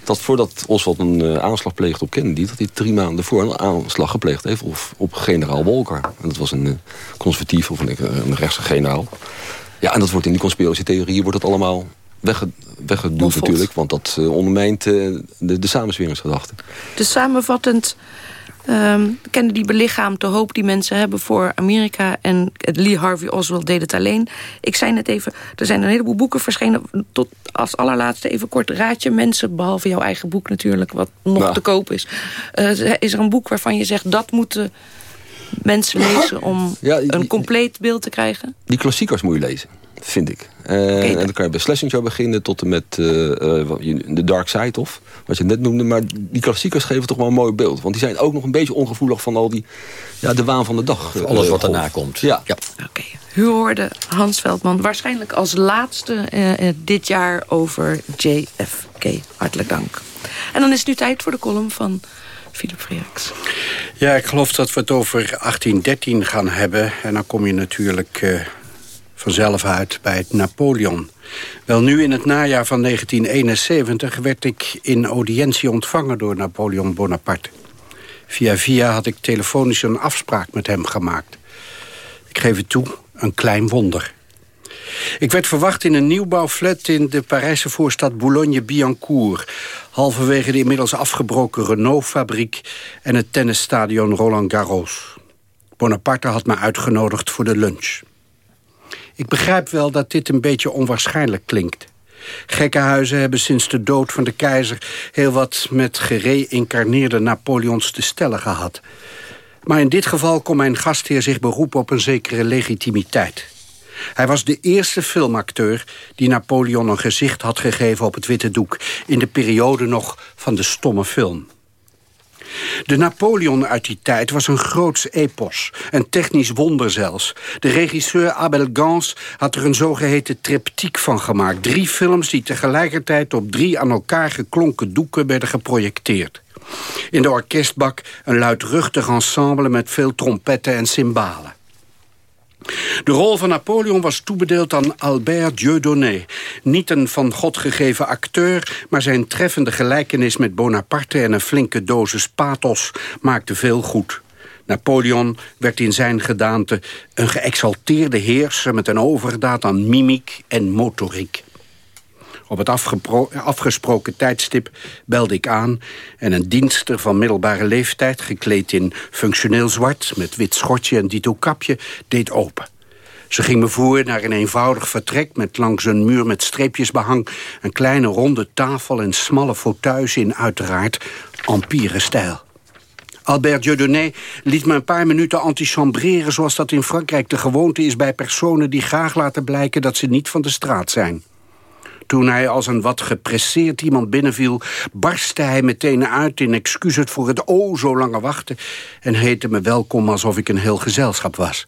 dat voordat Oswald een uh, aanslag pleegt op Kennedy... dat hij drie maanden voor een aanslag gepleegd heeft op, op generaal Walker. En dat was een uh, conservatief of een, een rechtse generaal. Ja, en dat wordt in die conspiratietheorieën wordt het allemaal wegge weggedoeld natuurlijk. Want dat uh, ondermijnt de, de samensweringsgedachte. Dus samenvattend Um, Kennedy belichaamt de hoop die mensen hebben voor Amerika. En Lee Harvey Oswald deed het alleen. Ik zei net even, er zijn een heleboel boeken verschenen. Tot als allerlaatste even kort raadje mensen. Behalve jouw eigen boek natuurlijk, wat nog nou. te koop is. Uh, is er een boek waarvan je zegt, dat moeten mensen lezen... om ja, een compleet beeld te krijgen? Die klassiekers moet je lezen vind ik. Uh, en dan kan je bij Schlesinger beginnen tot en met uh, The Dark Side of, wat je net noemde. Maar die klassiekers geven toch wel een mooi beeld. Want die zijn ook nog een beetje ongevoelig van al die, ja, de waan van de dag. Alles wat daarna komt. Ja. ja. Oké. U hoorde Hans Veldman waarschijnlijk als laatste dit jaar over JFK. Hartelijk dank. En dan is het nu tijd voor de column van Philip Freaks. Ja, ik geloof dat we het over 1813 gaan hebben. En dan kom je natuurlijk vanzelf uit bij het Napoleon. Wel nu in het najaar van 1971 werd ik in audiëntie ontvangen door Napoleon Bonaparte. Via via had ik telefonisch een afspraak met hem gemaakt. Ik geef het toe, een klein wonder. Ik werd verwacht in een nieuwbouwflat in de Parijse voorstad Boulogne-Billancourt... halverwege de inmiddels afgebroken Renault-fabriek... en het tennisstadion Roland Garros. Bonaparte had me uitgenodigd voor de lunch. Ik begrijp wel dat dit een beetje onwaarschijnlijk klinkt. Gekkenhuizen hebben sinds de dood van de keizer... heel wat met gereïncarneerde Napoleons te stellen gehad. Maar in dit geval kon mijn gastheer zich beroepen op een zekere legitimiteit. Hij was de eerste filmacteur die Napoleon een gezicht had gegeven op het witte doek... in de periode nog van de stomme film. De Napoleon uit die tijd was een groots epos, een technisch wonder zelfs. De regisseur Abel Gans had er een zogeheten triptiek van gemaakt. Drie films die tegelijkertijd op drie aan elkaar geklonken doeken werden geprojecteerd. In de orkestbak een luidruchtig ensemble met veel trompetten en cymbalen. De rol van Napoleon was toebedeeld aan Albert Dieudonné. Niet een van God gegeven acteur, maar zijn treffende gelijkenis met Bonaparte... en een flinke dosis pathos maakte veel goed. Napoleon werd in zijn gedaante een geëxalteerde heerser... met een overdaad aan mimiek en motoriek. Op het afgesproken tijdstip belde ik aan... en een dienster van middelbare leeftijd, gekleed in functioneel zwart... met wit schortje en dito kapje, deed open. Ze ging me voor naar een eenvoudig vertrek... met langs een muur met streepjes behang... een kleine ronde tafel en smalle fauteuils in uiteraard empire-stijl. Albert Dieudonné liet me een paar minuten antichambreren... zoals dat in Frankrijk de gewoonte is bij personen... die graag laten blijken dat ze niet van de straat zijn. Toen hij als een wat gepresseerd iemand binnenviel... barstte hij meteen uit in excuses voor het o zo lange wachten... en heette me welkom alsof ik een heel gezelschap was.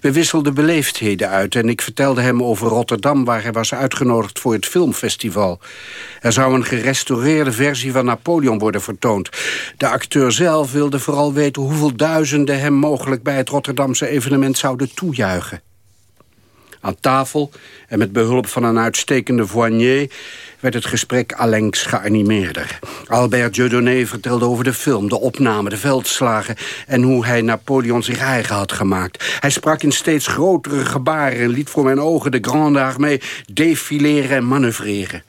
We wisselden beleefdheden uit en ik vertelde hem over Rotterdam... waar hij was uitgenodigd voor het filmfestival. Er zou een gerestaureerde versie van Napoleon worden vertoond. De acteur zelf wilde vooral weten hoeveel duizenden... hem mogelijk bij het Rotterdamse evenement zouden toejuichen. Aan tafel en met behulp van een uitstekende voignier werd het gesprek allengs geanimeerder. Albert Dieudonné vertelde over de film, de opname, de veldslagen... en hoe hij Napoleon zich eigen had gemaakt. Hij sprak in steeds grotere gebaren en liet voor mijn ogen de Grande Armée defileren en manoeuvreren.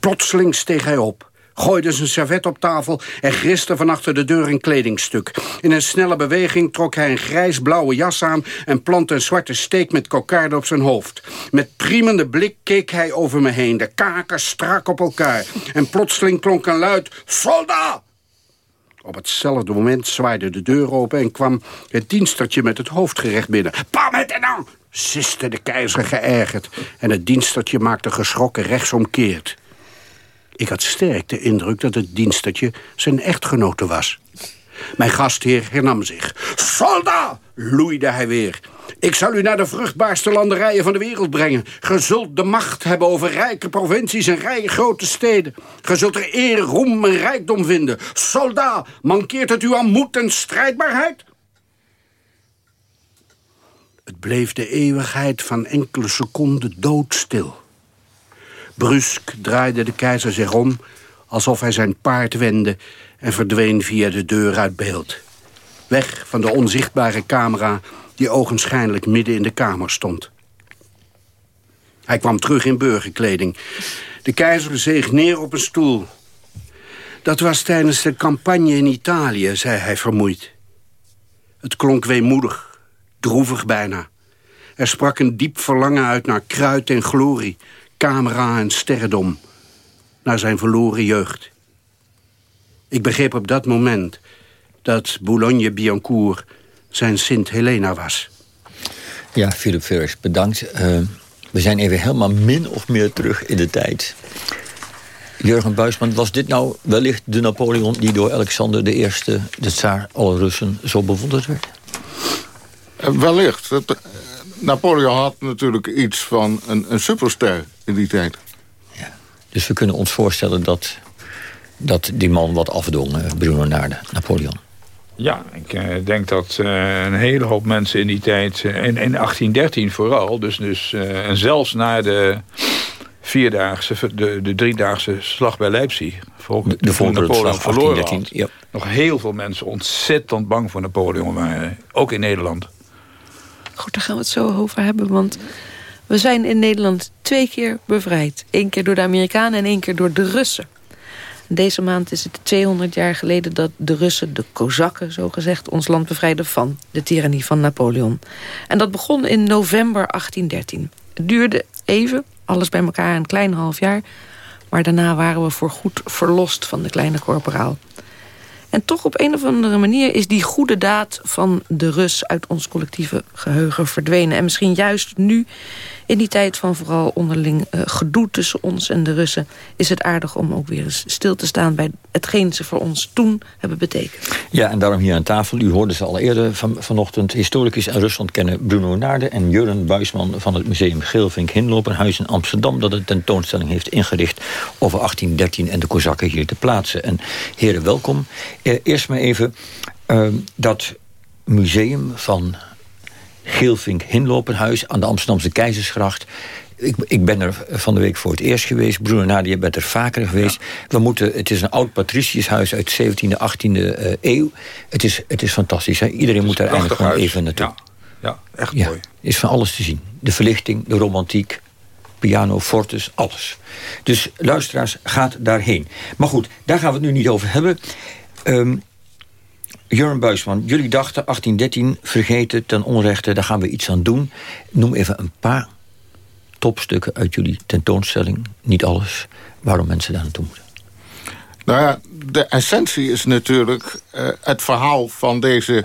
Plotseling steeg hij op gooide zijn servet op tafel en griste van achter de deur een kledingstuk. In een snelle beweging trok hij een grijs-blauwe jas aan... en plantte een zwarte steek met kokarde op zijn hoofd. Met priemende blik keek hij over me heen, de kaken strak op elkaar. En plotseling klonk een luid soldaat! Op hetzelfde moment zwaaide de deur open en kwam het dienstertje met het hoofdgerecht binnen. Pas maintenant! siste de keizer geërgerd. En het dienstertje maakte geschrokken rechtsomkeerd. Ik had sterk de indruk dat het dienstertje zijn echtgenote was. Mijn gastheer hernam zich. Solda! loeide hij weer. Ik zal u naar de vruchtbaarste landerijen van de wereld brengen. Ge zult de macht hebben over rijke provincies en rijke grote steden. Ge zult er eer, roem en rijkdom vinden. Solda, mankeert het u aan moed en strijdbaarheid? Het bleef de eeuwigheid van enkele seconden doodstil. Brusk draaide de keizer zich om... alsof hij zijn paard wendde en verdween via de deur uit beeld. Weg van de onzichtbare camera die ogenschijnlijk midden in de kamer stond. Hij kwam terug in burgerkleding. De keizer zeeg neer op een stoel. Dat was tijdens de campagne in Italië, zei hij vermoeid. Het klonk weemoedig, droevig bijna. Er sprak een diep verlangen uit naar kruid en glorie... camera en sterrendom. Naar zijn verloren jeugd. Ik begreep op dat moment dat Boulogne-Billancourt zijn Sint Helena was. Ja, Philip Ferris, bedankt. Uh, we zijn even helemaal min of meer terug in de tijd. Jurgen Buisman, was dit nou wellicht de Napoleon... die door Alexander I, de tsaar alle Russen, zo bewonderd werd? Uh, wellicht. Het, uh, Napoleon had natuurlijk iets van een, een superster in die tijd. Ja. Dus we kunnen ons voorstellen dat, dat die man wat afdwong, Bruno Naarden, Napoleon. Ja, ik uh, denk dat uh, een hele hoop mensen in die tijd... Uh, in, in 1813 vooral, dus, dus en zelfs na de vierdaagse... de, de driedaagse slag bij Leipzig... de, de Napoleon verloren had, ja. nog heel veel mensen ontzettend bang voor Napoleon waren. Ook in Nederland. Goed, daar gaan we het zo over hebben, want... we zijn in Nederland twee keer bevrijd. Eén keer door de Amerikanen en één keer door de Russen. Deze maand is het 200 jaar geleden dat de Russen, de Kozakken zogezegd... ons land bevrijden van de tirannie van Napoleon. En dat begon in november 1813. Het duurde even, alles bij elkaar een klein half jaar... maar daarna waren we voorgoed verlost van de kleine korporaal. En toch op een of andere manier is die goede daad van de Rus... uit ons collectieve geheugen verdwenen. En misschien juist nu in die tijd van vooral onderling uh, gedoe tussen ons en de Russen... is het aardig om ook weer eens stil te staan bij hetgeen ze voor ons toen hebben betekend. Ja, en daarom hier aan tafel, u hoorde ze al eerder van, vanochtend... historicus en Rusland kennen Bruno Naarden en Jurgen Buisman... van het museum Geelvink Hinlopenhuis in Amsterdam... dat een tentoonstelling heeft ingericht over 1813 en de Kozakken hier te plaatsen. En heren, welkom. Eh, eerst maar even uh, dat museum van Geelvink Hinlopenhuis aan de Amsterdamse Keizersgracht. Ik, ik, ben er van de week voor het eerst geweest. Bruno Nadia, je bent er vaker geweest. We moeten, het is een oud patriciëshuis uit de 17e, 18e uh, eeuw. Het is, het is fantastisch. Hè? Iedereen moet daar eigenlijk gewoon even naartoe. Ja, ja echt ja, mooi. is van alles te zien. De verlichting, de romantiek, piano, fortes, alles. Dus luisteraars, gaat daarheen. Maar goed, daar gaan we het nu niet over hebben. Um, Jurgen Buisman, jullie dachten 1813 vergeten ten onrechte, daar gaan we iets aan doen. Noem even een paar topstukken uit jullie tentoonstelling. Niet alles, waarom mensen daar naartoe moeten. Nou ja, de essentie is natuurlijk uh, het verhaal van deze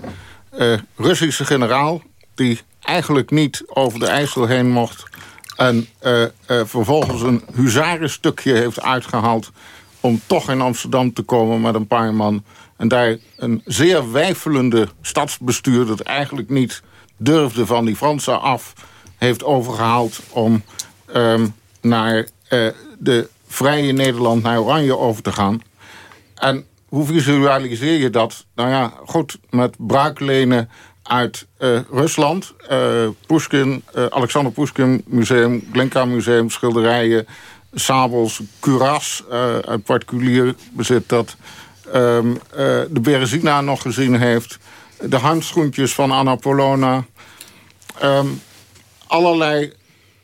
uh, Russische generaal... die eigenlijk niet over de IJssel heen mocht... en uh, vervolgens een huzarenstukje heeft uitgehaald... om toch in Amsterdam te komen met een paar man en daar een zeer wijfelende stadsbestuur... dat eigenlijk niet durfde van die Fransen af... heeft overgehaald om um, naar uh, de vrije Nederland, naar Oranje over te gaan. En hoe visualiseer je dat? Nou ja, goed, met braaklenen uit uh, Rusland. Uh, Pushkin, Alexander Pushkin Museum, Glenka Museum, schilderijen... sabels, kuras uit particulier bezit dat um, uh, de Berezina nog gezien heeft. De handschoentjes van Anna Polona. Um, allerlei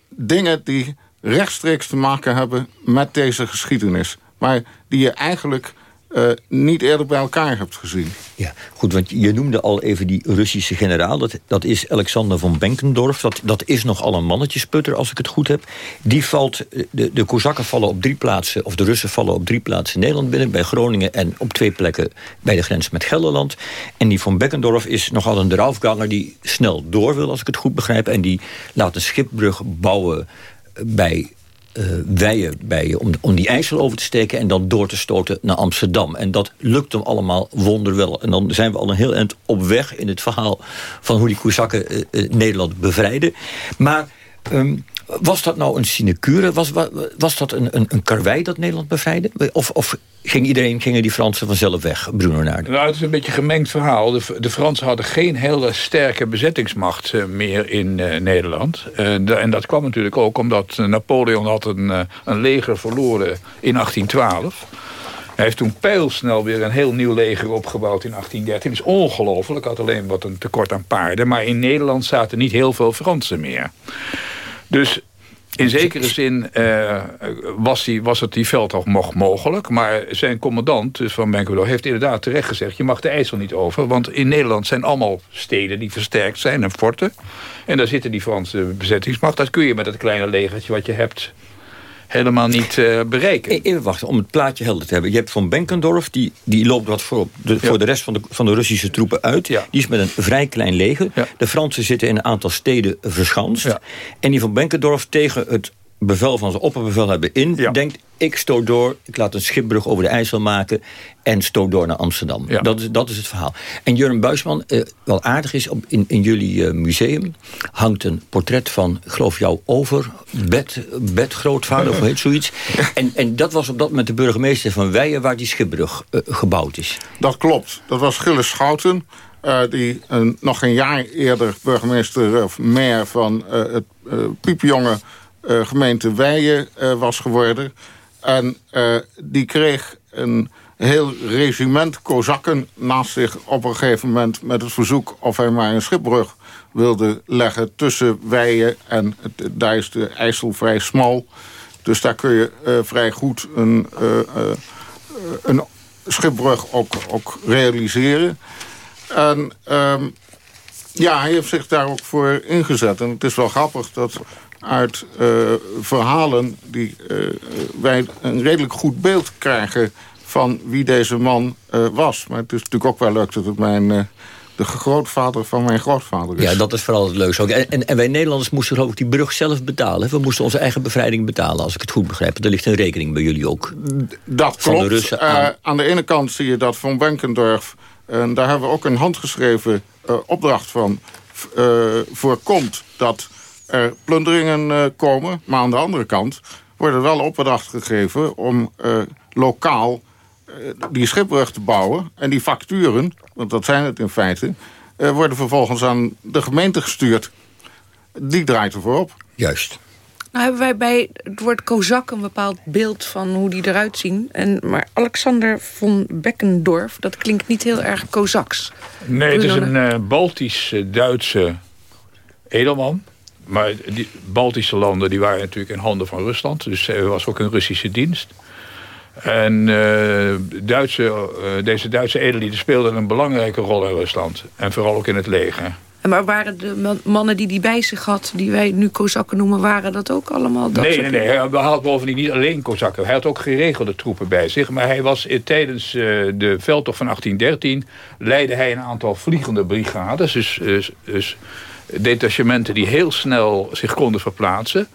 dingen die rechtstreeks te maken hebben met deze geschiedenis. Maar die je eigenlijk uh, niet eerder bij elkaar hebt gezien. Ja, goed, want je noemde al even die Russische generaal. Dat, dat is Alexander von Benkendorf. Dat, dat is nogal een mannetjesputter, als ik het goed heb. Die valt, de, de Kozakken vallen op drie plaatsen... of de Russen vallen op drie plaatsen Nederland binnen... bij Groningen en op twee plekken bij de grens met Gelderland. En die von Benkendorf is nogal een draafganger... die snel door wil, als ik het goed begrijp. En die laat een schipbrug bouwen bij weien bij je om, om die IJssel over te steken... en dan door te stoten naar Amsterdam. En dat lukt hem allemaal wonderwel. En dan zijn we al een heel eind op weg in het verhaal... van hoe die Kozakken uh, uh, Nederland bevrijden. Maar um, was dat nou een sinecure? Was, was, was dat een, een, een karwei dat Nederland bevrijdde? Of, of ging iedereen, gingen die Fransen vanzelf weg, Bruno Naarden? Nou, het is een beetje een gemengd verhaal. De, Fransen hadden geen hele sterke bezettingsmacht uh, meer in uh, Nederland. Uh, en dat kwam natuurlijk ook omdat Napoleon had een, een leger verloren in 1812. Hij heeft toen pijlsnel weer een heel nieuw leger opgebouwd in 1813. Dat is ongelooflijk, had alleen wat een tekort aan paarden. Maar in Nederland zaten niet heel veel Fransen meer. Dus in zekere zin uh, was, was het die veldtocht mogelijk. Maar zijn commandant dus van Benkendorf heeft inderdaad terecht gezegd... je mag de IJssel niet over. Want in Nederland zijn allemaal steden die versterkt zijn en forten. En daar zitten die Franse bezettingsmacht. Dat kun je met het kleine legertje wat je hebt helemaal niet uh, bereiken. E-, even wachten, om het plaatje helder te hebben. Je hebt van Benkendorf, die, die loopt wat voor, de, voor de rest van de, van de Russische troepen uit. Ja. Die is met een vrij klein leger. Ja. De Fransen zitten in een aantal steden verschanst. En die van Benkendorf tegen het bevel van zijn opperbevel hebben in... denkt, ik stoot door, ik laat een schipbrug over de IJssel maken... en stoot door naar Amsterdam. Ja. Dat, is, dat is het verhaal. En Jurgen Buisman, eh, wel aardig is, op, in, in jullie uh, museum... hangt een portret van, geloof jou, over... bed, bedgrootvader, of heet zoiets. En, en dat was op dat moment de burgemeester van Weijen... waar die schipbrug uh, gebouwd is. Dat klopt. Dat was Gilles Schouten... Uh, die nog een jaar eerder burgemeester of mayor van het piepjonge gemeente Weijen was geworden. En die kreeg een heel regiment kozakken naast zich op een gegeven moment... met het verzoek of hij maar een schipbrug wilde leggen tussen Weijen... en het, daar is de IJssel vrij smal. Dus daar kun je vrij goed een, een schipbrug ook, ook realiseren... En um, ja, hij heeft zich daar ook voor ingezet. En het is wel grappig dat uit uh, verhalen die uh, wij een redelijk goed beeld krijgen van wie deze man uh, was. Maar het is natuurlijk ook wel leuk dat het mijn de grootvader van mijn grootvader is. Ja, dat is vooral het leukste En, en, en, wij Nederlanders moesten geloof ik die brug zelf betalen. We moesten onze eigen bevrijding betalen, als ik het goed begrijp. Er ligt een rekening bij jullie ook. Dat van klopt. De Russen aan... aan... de ene kant zie je dat van Benkendorf en daar hebben we ook een handgeschreven uh, opdracht van... Voorkomt dat er plunderingen uh, komen. Maar aan de andere kant wordt er wel opdracht gegeven... om lokaal die schipbrug te bouwen. En die facturen, want dat zijn het in feite... worden vervolgens aan de gemeente gestuurd. Die draait ervoor op. Juist. Nou hebben wij bij het woord kozak een bepaald beeld van hoe die eruit zien. En, maar Alexander von Beckendorf, dat klinkt niet heel erg kozaks. Nee, het is een uh, Baltisch-Duitse edelman. Maar die Baltische landen die waren natuurlijk in handen van Rusland. Dus hij was ook een Russische dienst. En uh, Duitse, uh, deze Duitse edellieden speelden een belangrijke rol in Rusland. En vooral ook in het leger. Maar waren de mannen die die bij zich had, die wij nu Kozakken noemen, waren dat ook allemaal? Dat nee, nee, nee. Hij had bovendien niet alleen Kozakken. Hij had ook geregelde troepen bij zich. Maar hij was tijdens uh, de veldtocht van 1813 leidde hij een aantal vliegende brigades. Dus, dus, dus detachementen die heel snel zich konden verplaatsen.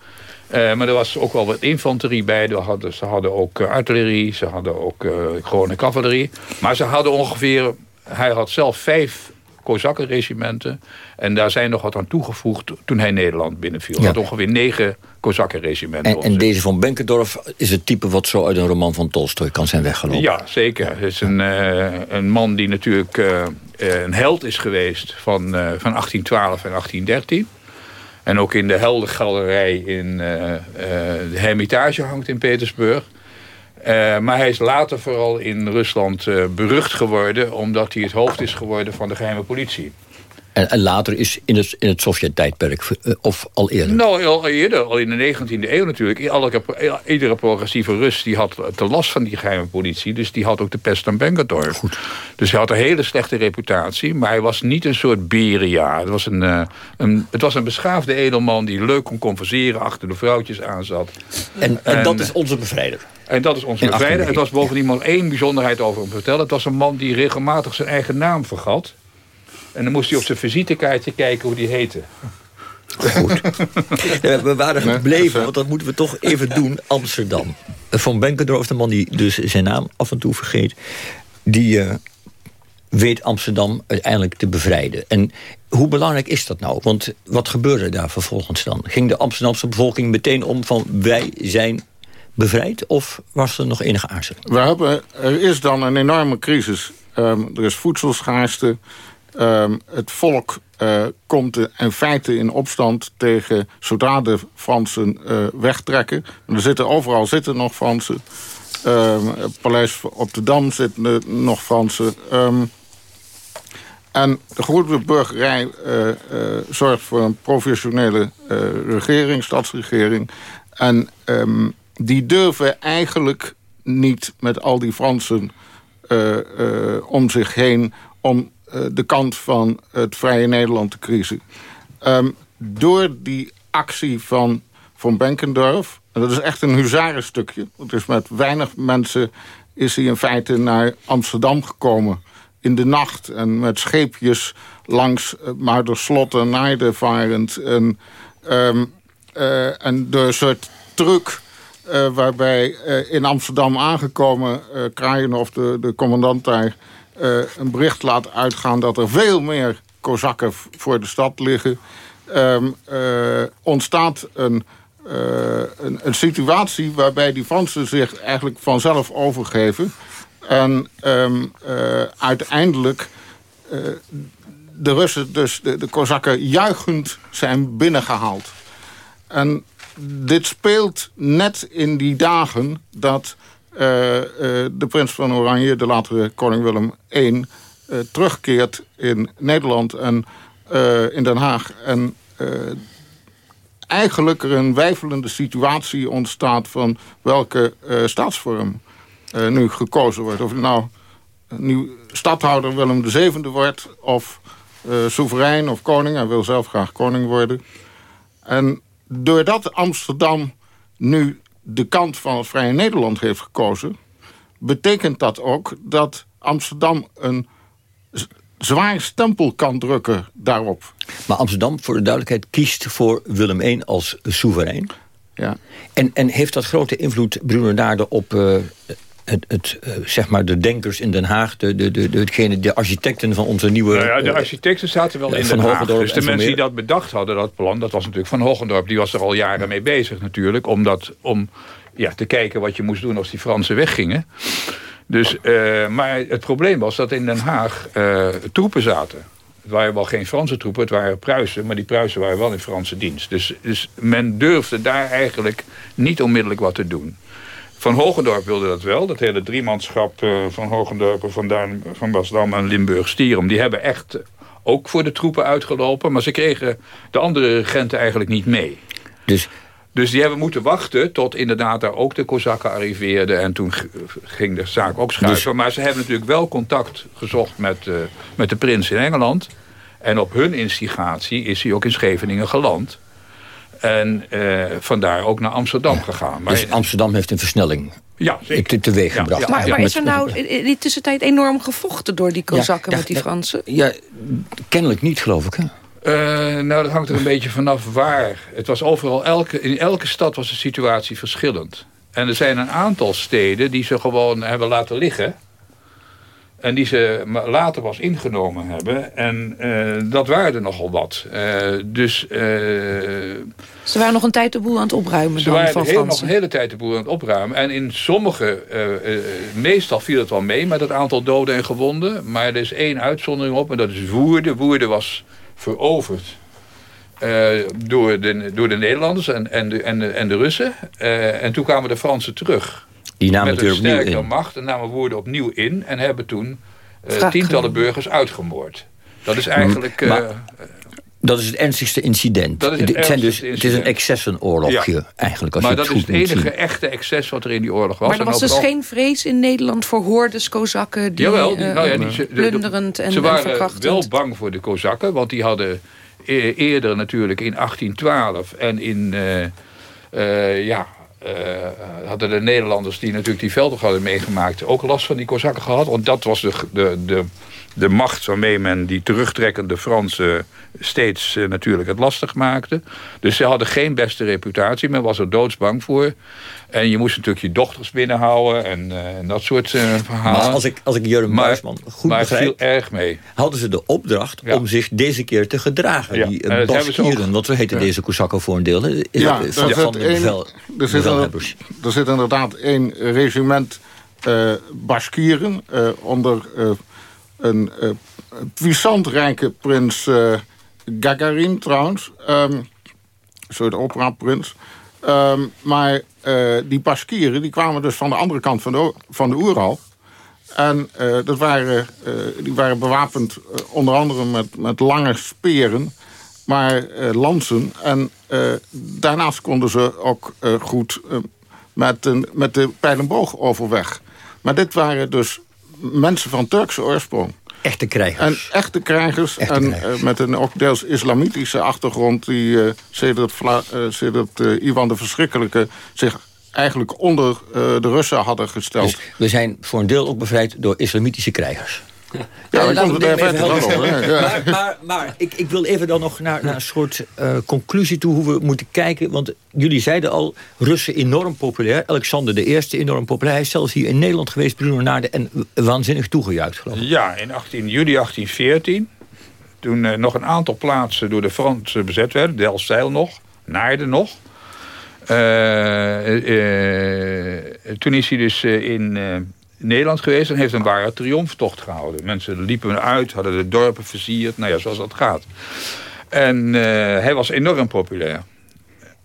Uh, maar er was ook wel wat infanterie bij. Hadden, ze hadden ook uh, artillerie, ze hadden ook uh, gewone cavalerie. Maar ze hadden ongeveer... Hij had zelf vijf Kozakkenregimenten. En daar zijn nog wat aan toegevoegd toen hij Nederland binnenviel. Hij had ongeveer negen Kozakkenregimenten. En, en deze van Benkendorf is het type wat zo uit een roman van Tolstoy kan zijn weggelopen? Ja, zeker. Het is een, uh, een man die natuurlijk uh, een held is geweest van, uh, van 1812 en 1813. En ook in de Heldengalerij in de Hermitage hangt in Petersburg. Uh, maar hij is later vooral in Rusland uh, berucht geworden... omdat hij het hoofd is geworden van de geheime politie. En, en later is in het, in het Sovjet-tijdperk, uh, of al eerder? Nou, al eerder, al in de 19e eeuw natuurlijk. Iedere progressieve Rus die had te last van die geheime politie. Dus die had ook de pest aan Benkendorf. Goed. Dus hij had een hele slechte reputatie. Maar hij was niet een soort Beria. Het was een, een, het was een beschaafde edelman die leuk kon converseren... achter de vrouwtjes aanzat. En, en, en dat is onze bevrijder? En dat is onze bevrijder. Het was bovendien maar één bijzonderheid over hem vertellen. Het was een man die regelmatig zijn eigen naam vergat. En dan moest hij op zijn visitekaartje kijken hoe die heette. Goed. we waren gebleven, want dat moeten we toch even doen. Amsterdam. Van Benkendorf, de man die dus zijn naam af en toe vergeet... die uh, weet Amsterdam uiteindelijk te bevrijden. En hoe belangrijk is dat nou? Want wat gebeurde daar vervolgens dan? Ging de Amsterdamse bevolking meteen om van... wij zijn bevrijd? Of was er nog enige aarzeling? We hebben, er is dan een enorme crisis. Ehm, er is voedselschaarste. Ehm, het volk uh, komt in feite in opstand tegen... zodra de Fransen uh, wegtrekken. En er zitten, overal zitten nog Fransen. Um, het paleis op de Dam zitten nog Fransen. Um, en de goede burgerij uh, zorgt voor een professionele regering, stadsregering. En die durven eigenlijk niet met al die Fransen om zich heen... om de kant van het Vrije Nederland te kiezen. Um, door die actie van Von Benkendorf... en dat is echt een huzarenstukje... want is met weinig mensen is hij in feite naar Amsterdam gekomen in de nacht en met scheepjes langs Muiderslot en Naarden varend. En, um, en door een soort truc waarbij in Amsterdam aangekomen uh, of de, de commandant daar een bericht laat uitgaan dat er veel meer kozakken voor de stad liggen. Um, ontstaat een, een, een situatie waarbij die Fransen zich eigenlijk vanzelf overgeven. En uh, uiteindelijk de Russen, dus de, de Kozakken, juichend zijn binnengehaald. En dit speelt net in die dagen dat de prins van Oranje, de latere koning Willem I... terugkeert in Nederland en in Den Haag. En eigenlijk er een wijfelende situatie ontstaat... van welke staatsvorm nu gekozen wordt. Of nou nu stadhouder Willem VII wordt... of uh, soeverein of koning. Hij wil zelf graag koning worden. En doordat Amsterdam nu de kant van het Vrije Nederland heeft gekozen... betekent dat ook dat Amsterdam een zwaar stempel kan drukken daarop. Maar Amsterdam, voor de duidelijkheid, kiest voor Willem I als soeverein. Ja. En, en heeft dat grote invloed, Bruno Naarden, op uh, het, het, uh, zeg maar de denkers in Den Haag, de, de, de, degene, de architecten van onze nieuwe... Nou ja, de architecten zaten wel in Den Haag. Dus de mensen die dat bedacht hadden, dat plan, dat was natuurlijk Van Hogendorp. Die was er al jaren mee bezig natuurlijk, om, dat, om ja, te kijken wat je moest doen als die Fransen weggingen. Dus, uh, maar het probleem was dat in Den Haag troepen zaten. Het waren wel geen Franse troepen, het waren Pruisen. Maar die Pruisen waren wel in Franse dienst. Dus, dus men durfde daar eigenlijk niet onmiddellijk wat te doen. Van Hogendorp wilde dat wel. Dat hele driemanschap uh, van Hogendorp, Van, Duin, van Basdam en Limburg-Stierum... die hebben echt ook voor de troepen uitgelopen. Maar ze kregen de andere regenten eigenlijk niet mee. Dus... Dus die hebben moeten wachten tot inderdaad daar ook de Kozakken arriveerden. En toen ging de zaak ook schuiven. Dus... Maar ze hebben natuurlijk wel contact gezocht met, uh, met de prins in Engeland. En op hun instigatie is hij ook in Scheveningen geland. En uh, vandaar ook naar Amsterdam ja. gegaan. Maar dus Amsterdam heeft een versnelling ja, zeker. teweeg gebracht. Ja, maar, maar is er nou in die tussentijd enorm gevochten door die Kozakken met die Fransen? Ja, kennelijk niet geloof ik. Hè? Uh, nou, dat hangt er een beetje vanaf waar. Het was overal, elke, in elke stad was de situatie verschillend. En er zijn een aantal steden die ze gewoon hebben laten liggen. En die ze later pas ingenomen hebben. En uh, dat waren er nogal wat. Uh, dus... Uh, ze waren nog een tijd de boel aan het opruimen ze dan waren van heel, nog een hele tijd de boel aan het opruimen. En in sommige... meestal viel het wel mee met het aantal doden en gewonden. Maar er is één uitzondering op. En dat is Woerden. Woerden was veroverd. door, de, door de Nederlanders en, en, de, en, de, en de Russen. en toen kwamen de Fransen terug. Die namen met een sterke in. macht en namen woorden opnieuw in... en hebben toen uh, tientallen burgers uitgemoord. Dat is eigenlijk... Maar, uh, dat is het ernstigste incident. Dat is het, het, zijn dus, incident. het is een excessenoorlogje ja. eigenlijk. Als maar je dat het is het enige zien. echte excess wat er in die oorlog was. Maar er was dus geen vrees in Nederland voor hoordes Kozakken... die Jawel, die, uh, nou ja, die, ze, plunderend en Ze waren en wel bang voor de Kozakken, want die hadden e eerder natuurlijk in 1812 en in... ja, uh, hadden de Nederlanders die natuurlijk die veldtocht hadden meegemaakt... ook last van die Kozakken gehad. Want dat was de, de, de, de macht waarmee men die terugtrekkende Fransen... steeds uh, natuurlijk het lastig maakte. Dus ze hadden geen beste reputatie. Men was er doodsbang voor. En je moest natuurlijk je dochters binnenhouden en, uh, en dat soort verhalen. Maar als ik, als ik Jurgen Buisman goed maar begrijp... viel erg mee. Hadden ze de opdracht ja. om zich deze keer te gedragen. Ja. Die uh, Baskieren, wat zo heten ja. deze Kozakken voor een deel. Is ja, dat, van, van een, bevel, er zit er zit inderdaad één regiment uh, Baskieren uh, onder uh, een puissant rijke prins Gagarin trouwens. Um, soort opera-prins. Um, maar die Baskieren die kwamen dus van de andere kant van de, van de Oeral. En dat waren, die waren bewapend onder andere met, met lange speren maar lansen. En daarnaast konden ze ook goed met, een, met de pijlenboog overweg. Maar dit waren dus mensen van Turkse oorsprong. Echte krijgers. En echte krijgers. en eh, met een ook deels islamitische achtergrond... die uh, sedert, uh, Ivan de Verschrikkelijke zich eigenlijk onder de Russen hadden gesteld. Dus we zijn voor een deel ook bevrijd door islamitische krijgers. Ja, ja komt het even Maar, maar, maar ik, ik, wil even dan nog naar, naar een soort uh, conclusie toe... hoe we moeten kijken. Want jullie zeiden al, Russen enorm populair. Alexander I enorm populair. Hij is zelfs hier in Nederland geweest, Bruno Naarde... en waanzinnig toegejuicht, geloof ik. Ja, in 18, juli 1814... toen uh, nog een aantal plaatsen door de Fransen bezet werden. Delfzijl nog, Naarden nog... Uh, toen is hij dus in Nederland geweest en heeft een ware triomftocht gehouden. Mensen liepen uit, hadden de dorpen versierd, nou ja, zoals dat gaat. En uh, hij was enorm populair.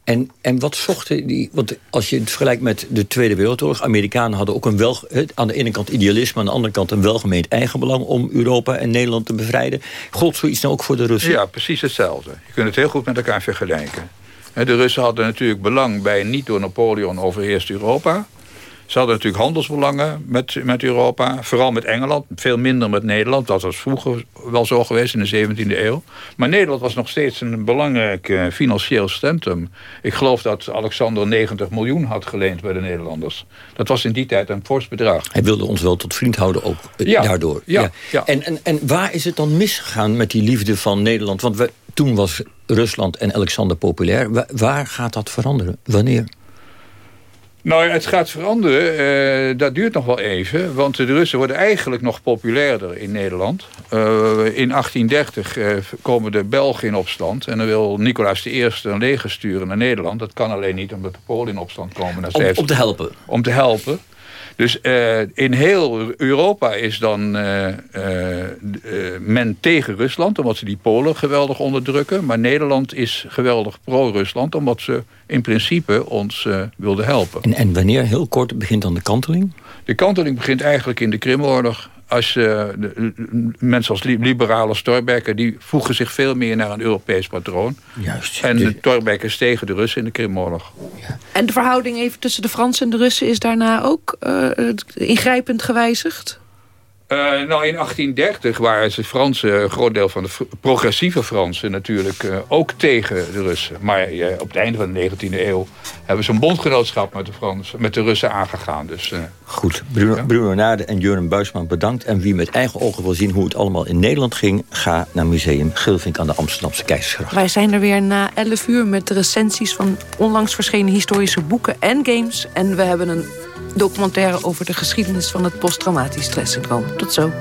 En, en wat zochten die... Want als je het vergelijkt met de Tweede Wereldoorlog... Amerikanen hadden ook een wel, aan de ene kant idealisme... aan de andere kant een welgemeend eigenbelang... om Europa en Nederland te bevrijden. God zoiets nou ook voor de Russen? Ja, precies hetzelfde. Je kunt het heel goed met elkaar vergelijken. De Russen hadden natuurlijk belang bij niet door Napoleon overheerst Europa. Ze hadden natuurlijk handelsbelangen met, met Europa. Vooral met Engeland. Veel minder met Nederland. Dat was vroeger wel zo geweest in de 17e eeuw. Maar Nederland was nog steeds een belangrijk uh, financieel centrum. Ik geloof dat Alexander 90 miljoen had geleend bij de Nederlanders. Dat was in die tijd een fors bedrag. Hij wilde ons wel tot vriend houden ook eh, ja, daardoor. Ja, ja. En, en, en waar is het dan misgegaan met die liefde van Nederland? Want we, toen was Rusland en Alexander populair. Waar gaat dat veranderen? Wanneer? Nou, het gaat veranderen. Uh, dat duurt nog wel even. Want de Russen worden eigenlijk nog populairder in Nederland. Uh, in 1830 uh, eh, komen de Belgen in opstand. En dan wil Nicolaas I een leger sturen naar Nederland. Dat kan alleen niet omdat de Polen in opstand komen. Om, om te helpen? Om te helpen. Dus uh, in heel Europa is dan uh, uh, men tegen Rusland... omdat ze die Polen geweldig onderdrukken. Maar Nederland is geweldig pro-Rusland... omdat ze in principe ons wilden helpen. En, en wanneer, heel kort, begint dan de kanteling? De kanteling begint eigenlijk in de Krimoorlog als uh, mensen als liberale Storbekker... die voegen zich veel meer naar een Europees patroon. Juist. En de is tegen de Russen in de Krimoorlog. Ja. En de verhouding even tussen de Fransen en de Russen... is daarna ook uh, ingrijpend gewijzigd? Uh, nou, in 1830 waren ze Fransen, een groot deel van de progressieve Fransen natuurlijk uh, ook tegen de Russen. Maar uh, op het einde van de 19e eeuw hebben ze een bondgenootschap met de, Fransen, met de Russen aangegaan. Dus, Goed, Bruno, ja? Bruno Nade en Jurgen Buisman bedankt. En wie met eigen ogen wil zien hoe het allemaal in Nederland ging... ga naar Museum Gilvink aan de Amsterdamse Keizersgracht. Wij zijn er weer na 11 uur met de recensies van onlangs verschenen historische boeken en games. En we hebben een documentaire over de geschiedenis van het posttraumatisch stresssyndroom. Tot zo.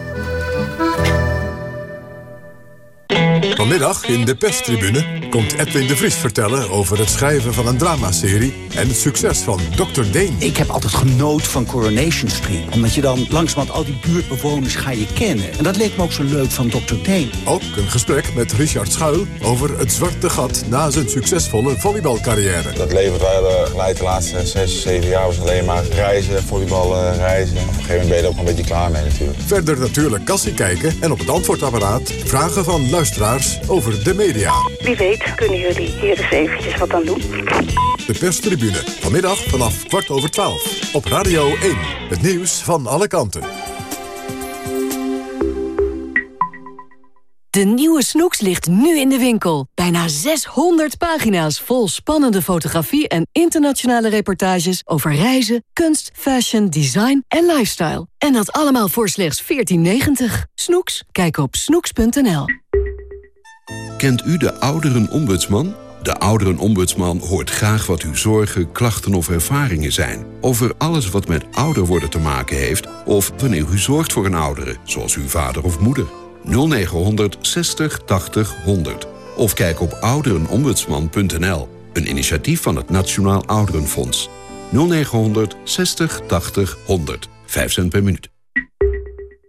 Vanmiddag in de perstribune komt Edwin de Vries vertellen over het schrijven van een dramaserie en het succes van Dr. Deen. Ik heb altijd genoten van Coronation Street. Omdat je dan langzamerhand al die buurtbewoners ga je kennen. En dat leek me ook zo leuk van Dr. Deen. Ook een gesprek met Richard Schuil over het zwarte gat na zijn succesvolle volleybalcarrière. Dat leven waar we geleid de laatste 6, 7 jaar was alleen maar reizen, volleyballen, reizen. Op een gegeven moment ben je er ook een beetje klaar mee natuurlijk. Verder natuurlijk kassie kijken en op het antwoordapparaat vragen van luisteraars over de media. Wie weet kunnen jullie hier eens eventjes wat aan doen. De perstribune. Vanmiddag vanaf kwart over twaalf. Op Radio 1. Het nieuws van alle kanten. De nieuwe Snoeks ligt nu in de winkel. Bijna 600 pagina's vol spannende fotografie en internationale reportages over reizen, kunst, fashion, design en lifestyle. En dat allemaal voor slechts 14,90. Snoeks? Kijk op snoeks.nl. Kent u de ouderenombudsman? De ouderenombudsman hoort graag wat uw zorgen, klachten of ervaringen zijn. Over alles wat met ouder worden te maken heeft... of wanneer u zorgt voor een oudere, zoals uw vader of moeder. 0900 60 80 100. Of kijk op ouderenombudsman.nl. Een initiatief van het Nationaal Ouderenfonds. 0900 60 80 100. 5 cent per minuut.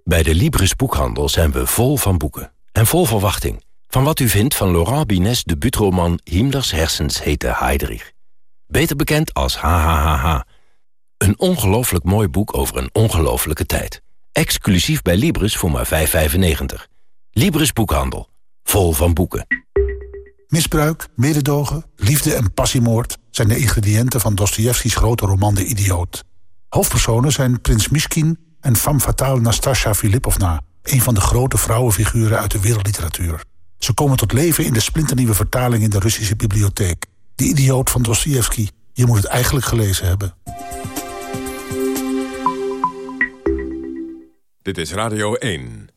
Bij de Libris Boekhandel zijn we vol van boeken. En vol verwachting. Van wat u vindt van Laurent Binès debuutroman Himmlers hersens heten Heydrich. Beter bekend als HHHH. Een ongelooflijk mooi boek over een ongelooflijke tijd. Exclusief bij Libris voor maar 5,95. Libris Boekhandel. Vol van boeken. Misbruik, mededogen, liefde en passiemoord... zijn de ingrediënten van Dostojevskis grote roman De Idioot. Hoofdpersonen zijn prins Miskin en femme fatale Nastasja Filipovna... een van de grote vrouwenfiguren uit de wereldliteratuur. Ze komen tot leven in de splinternieuwe vertaling in de Russische bibliotheek. De Idioot van Dostojevski. Je moet het eigenlijk gelezen hebben. Dit is Radio 1.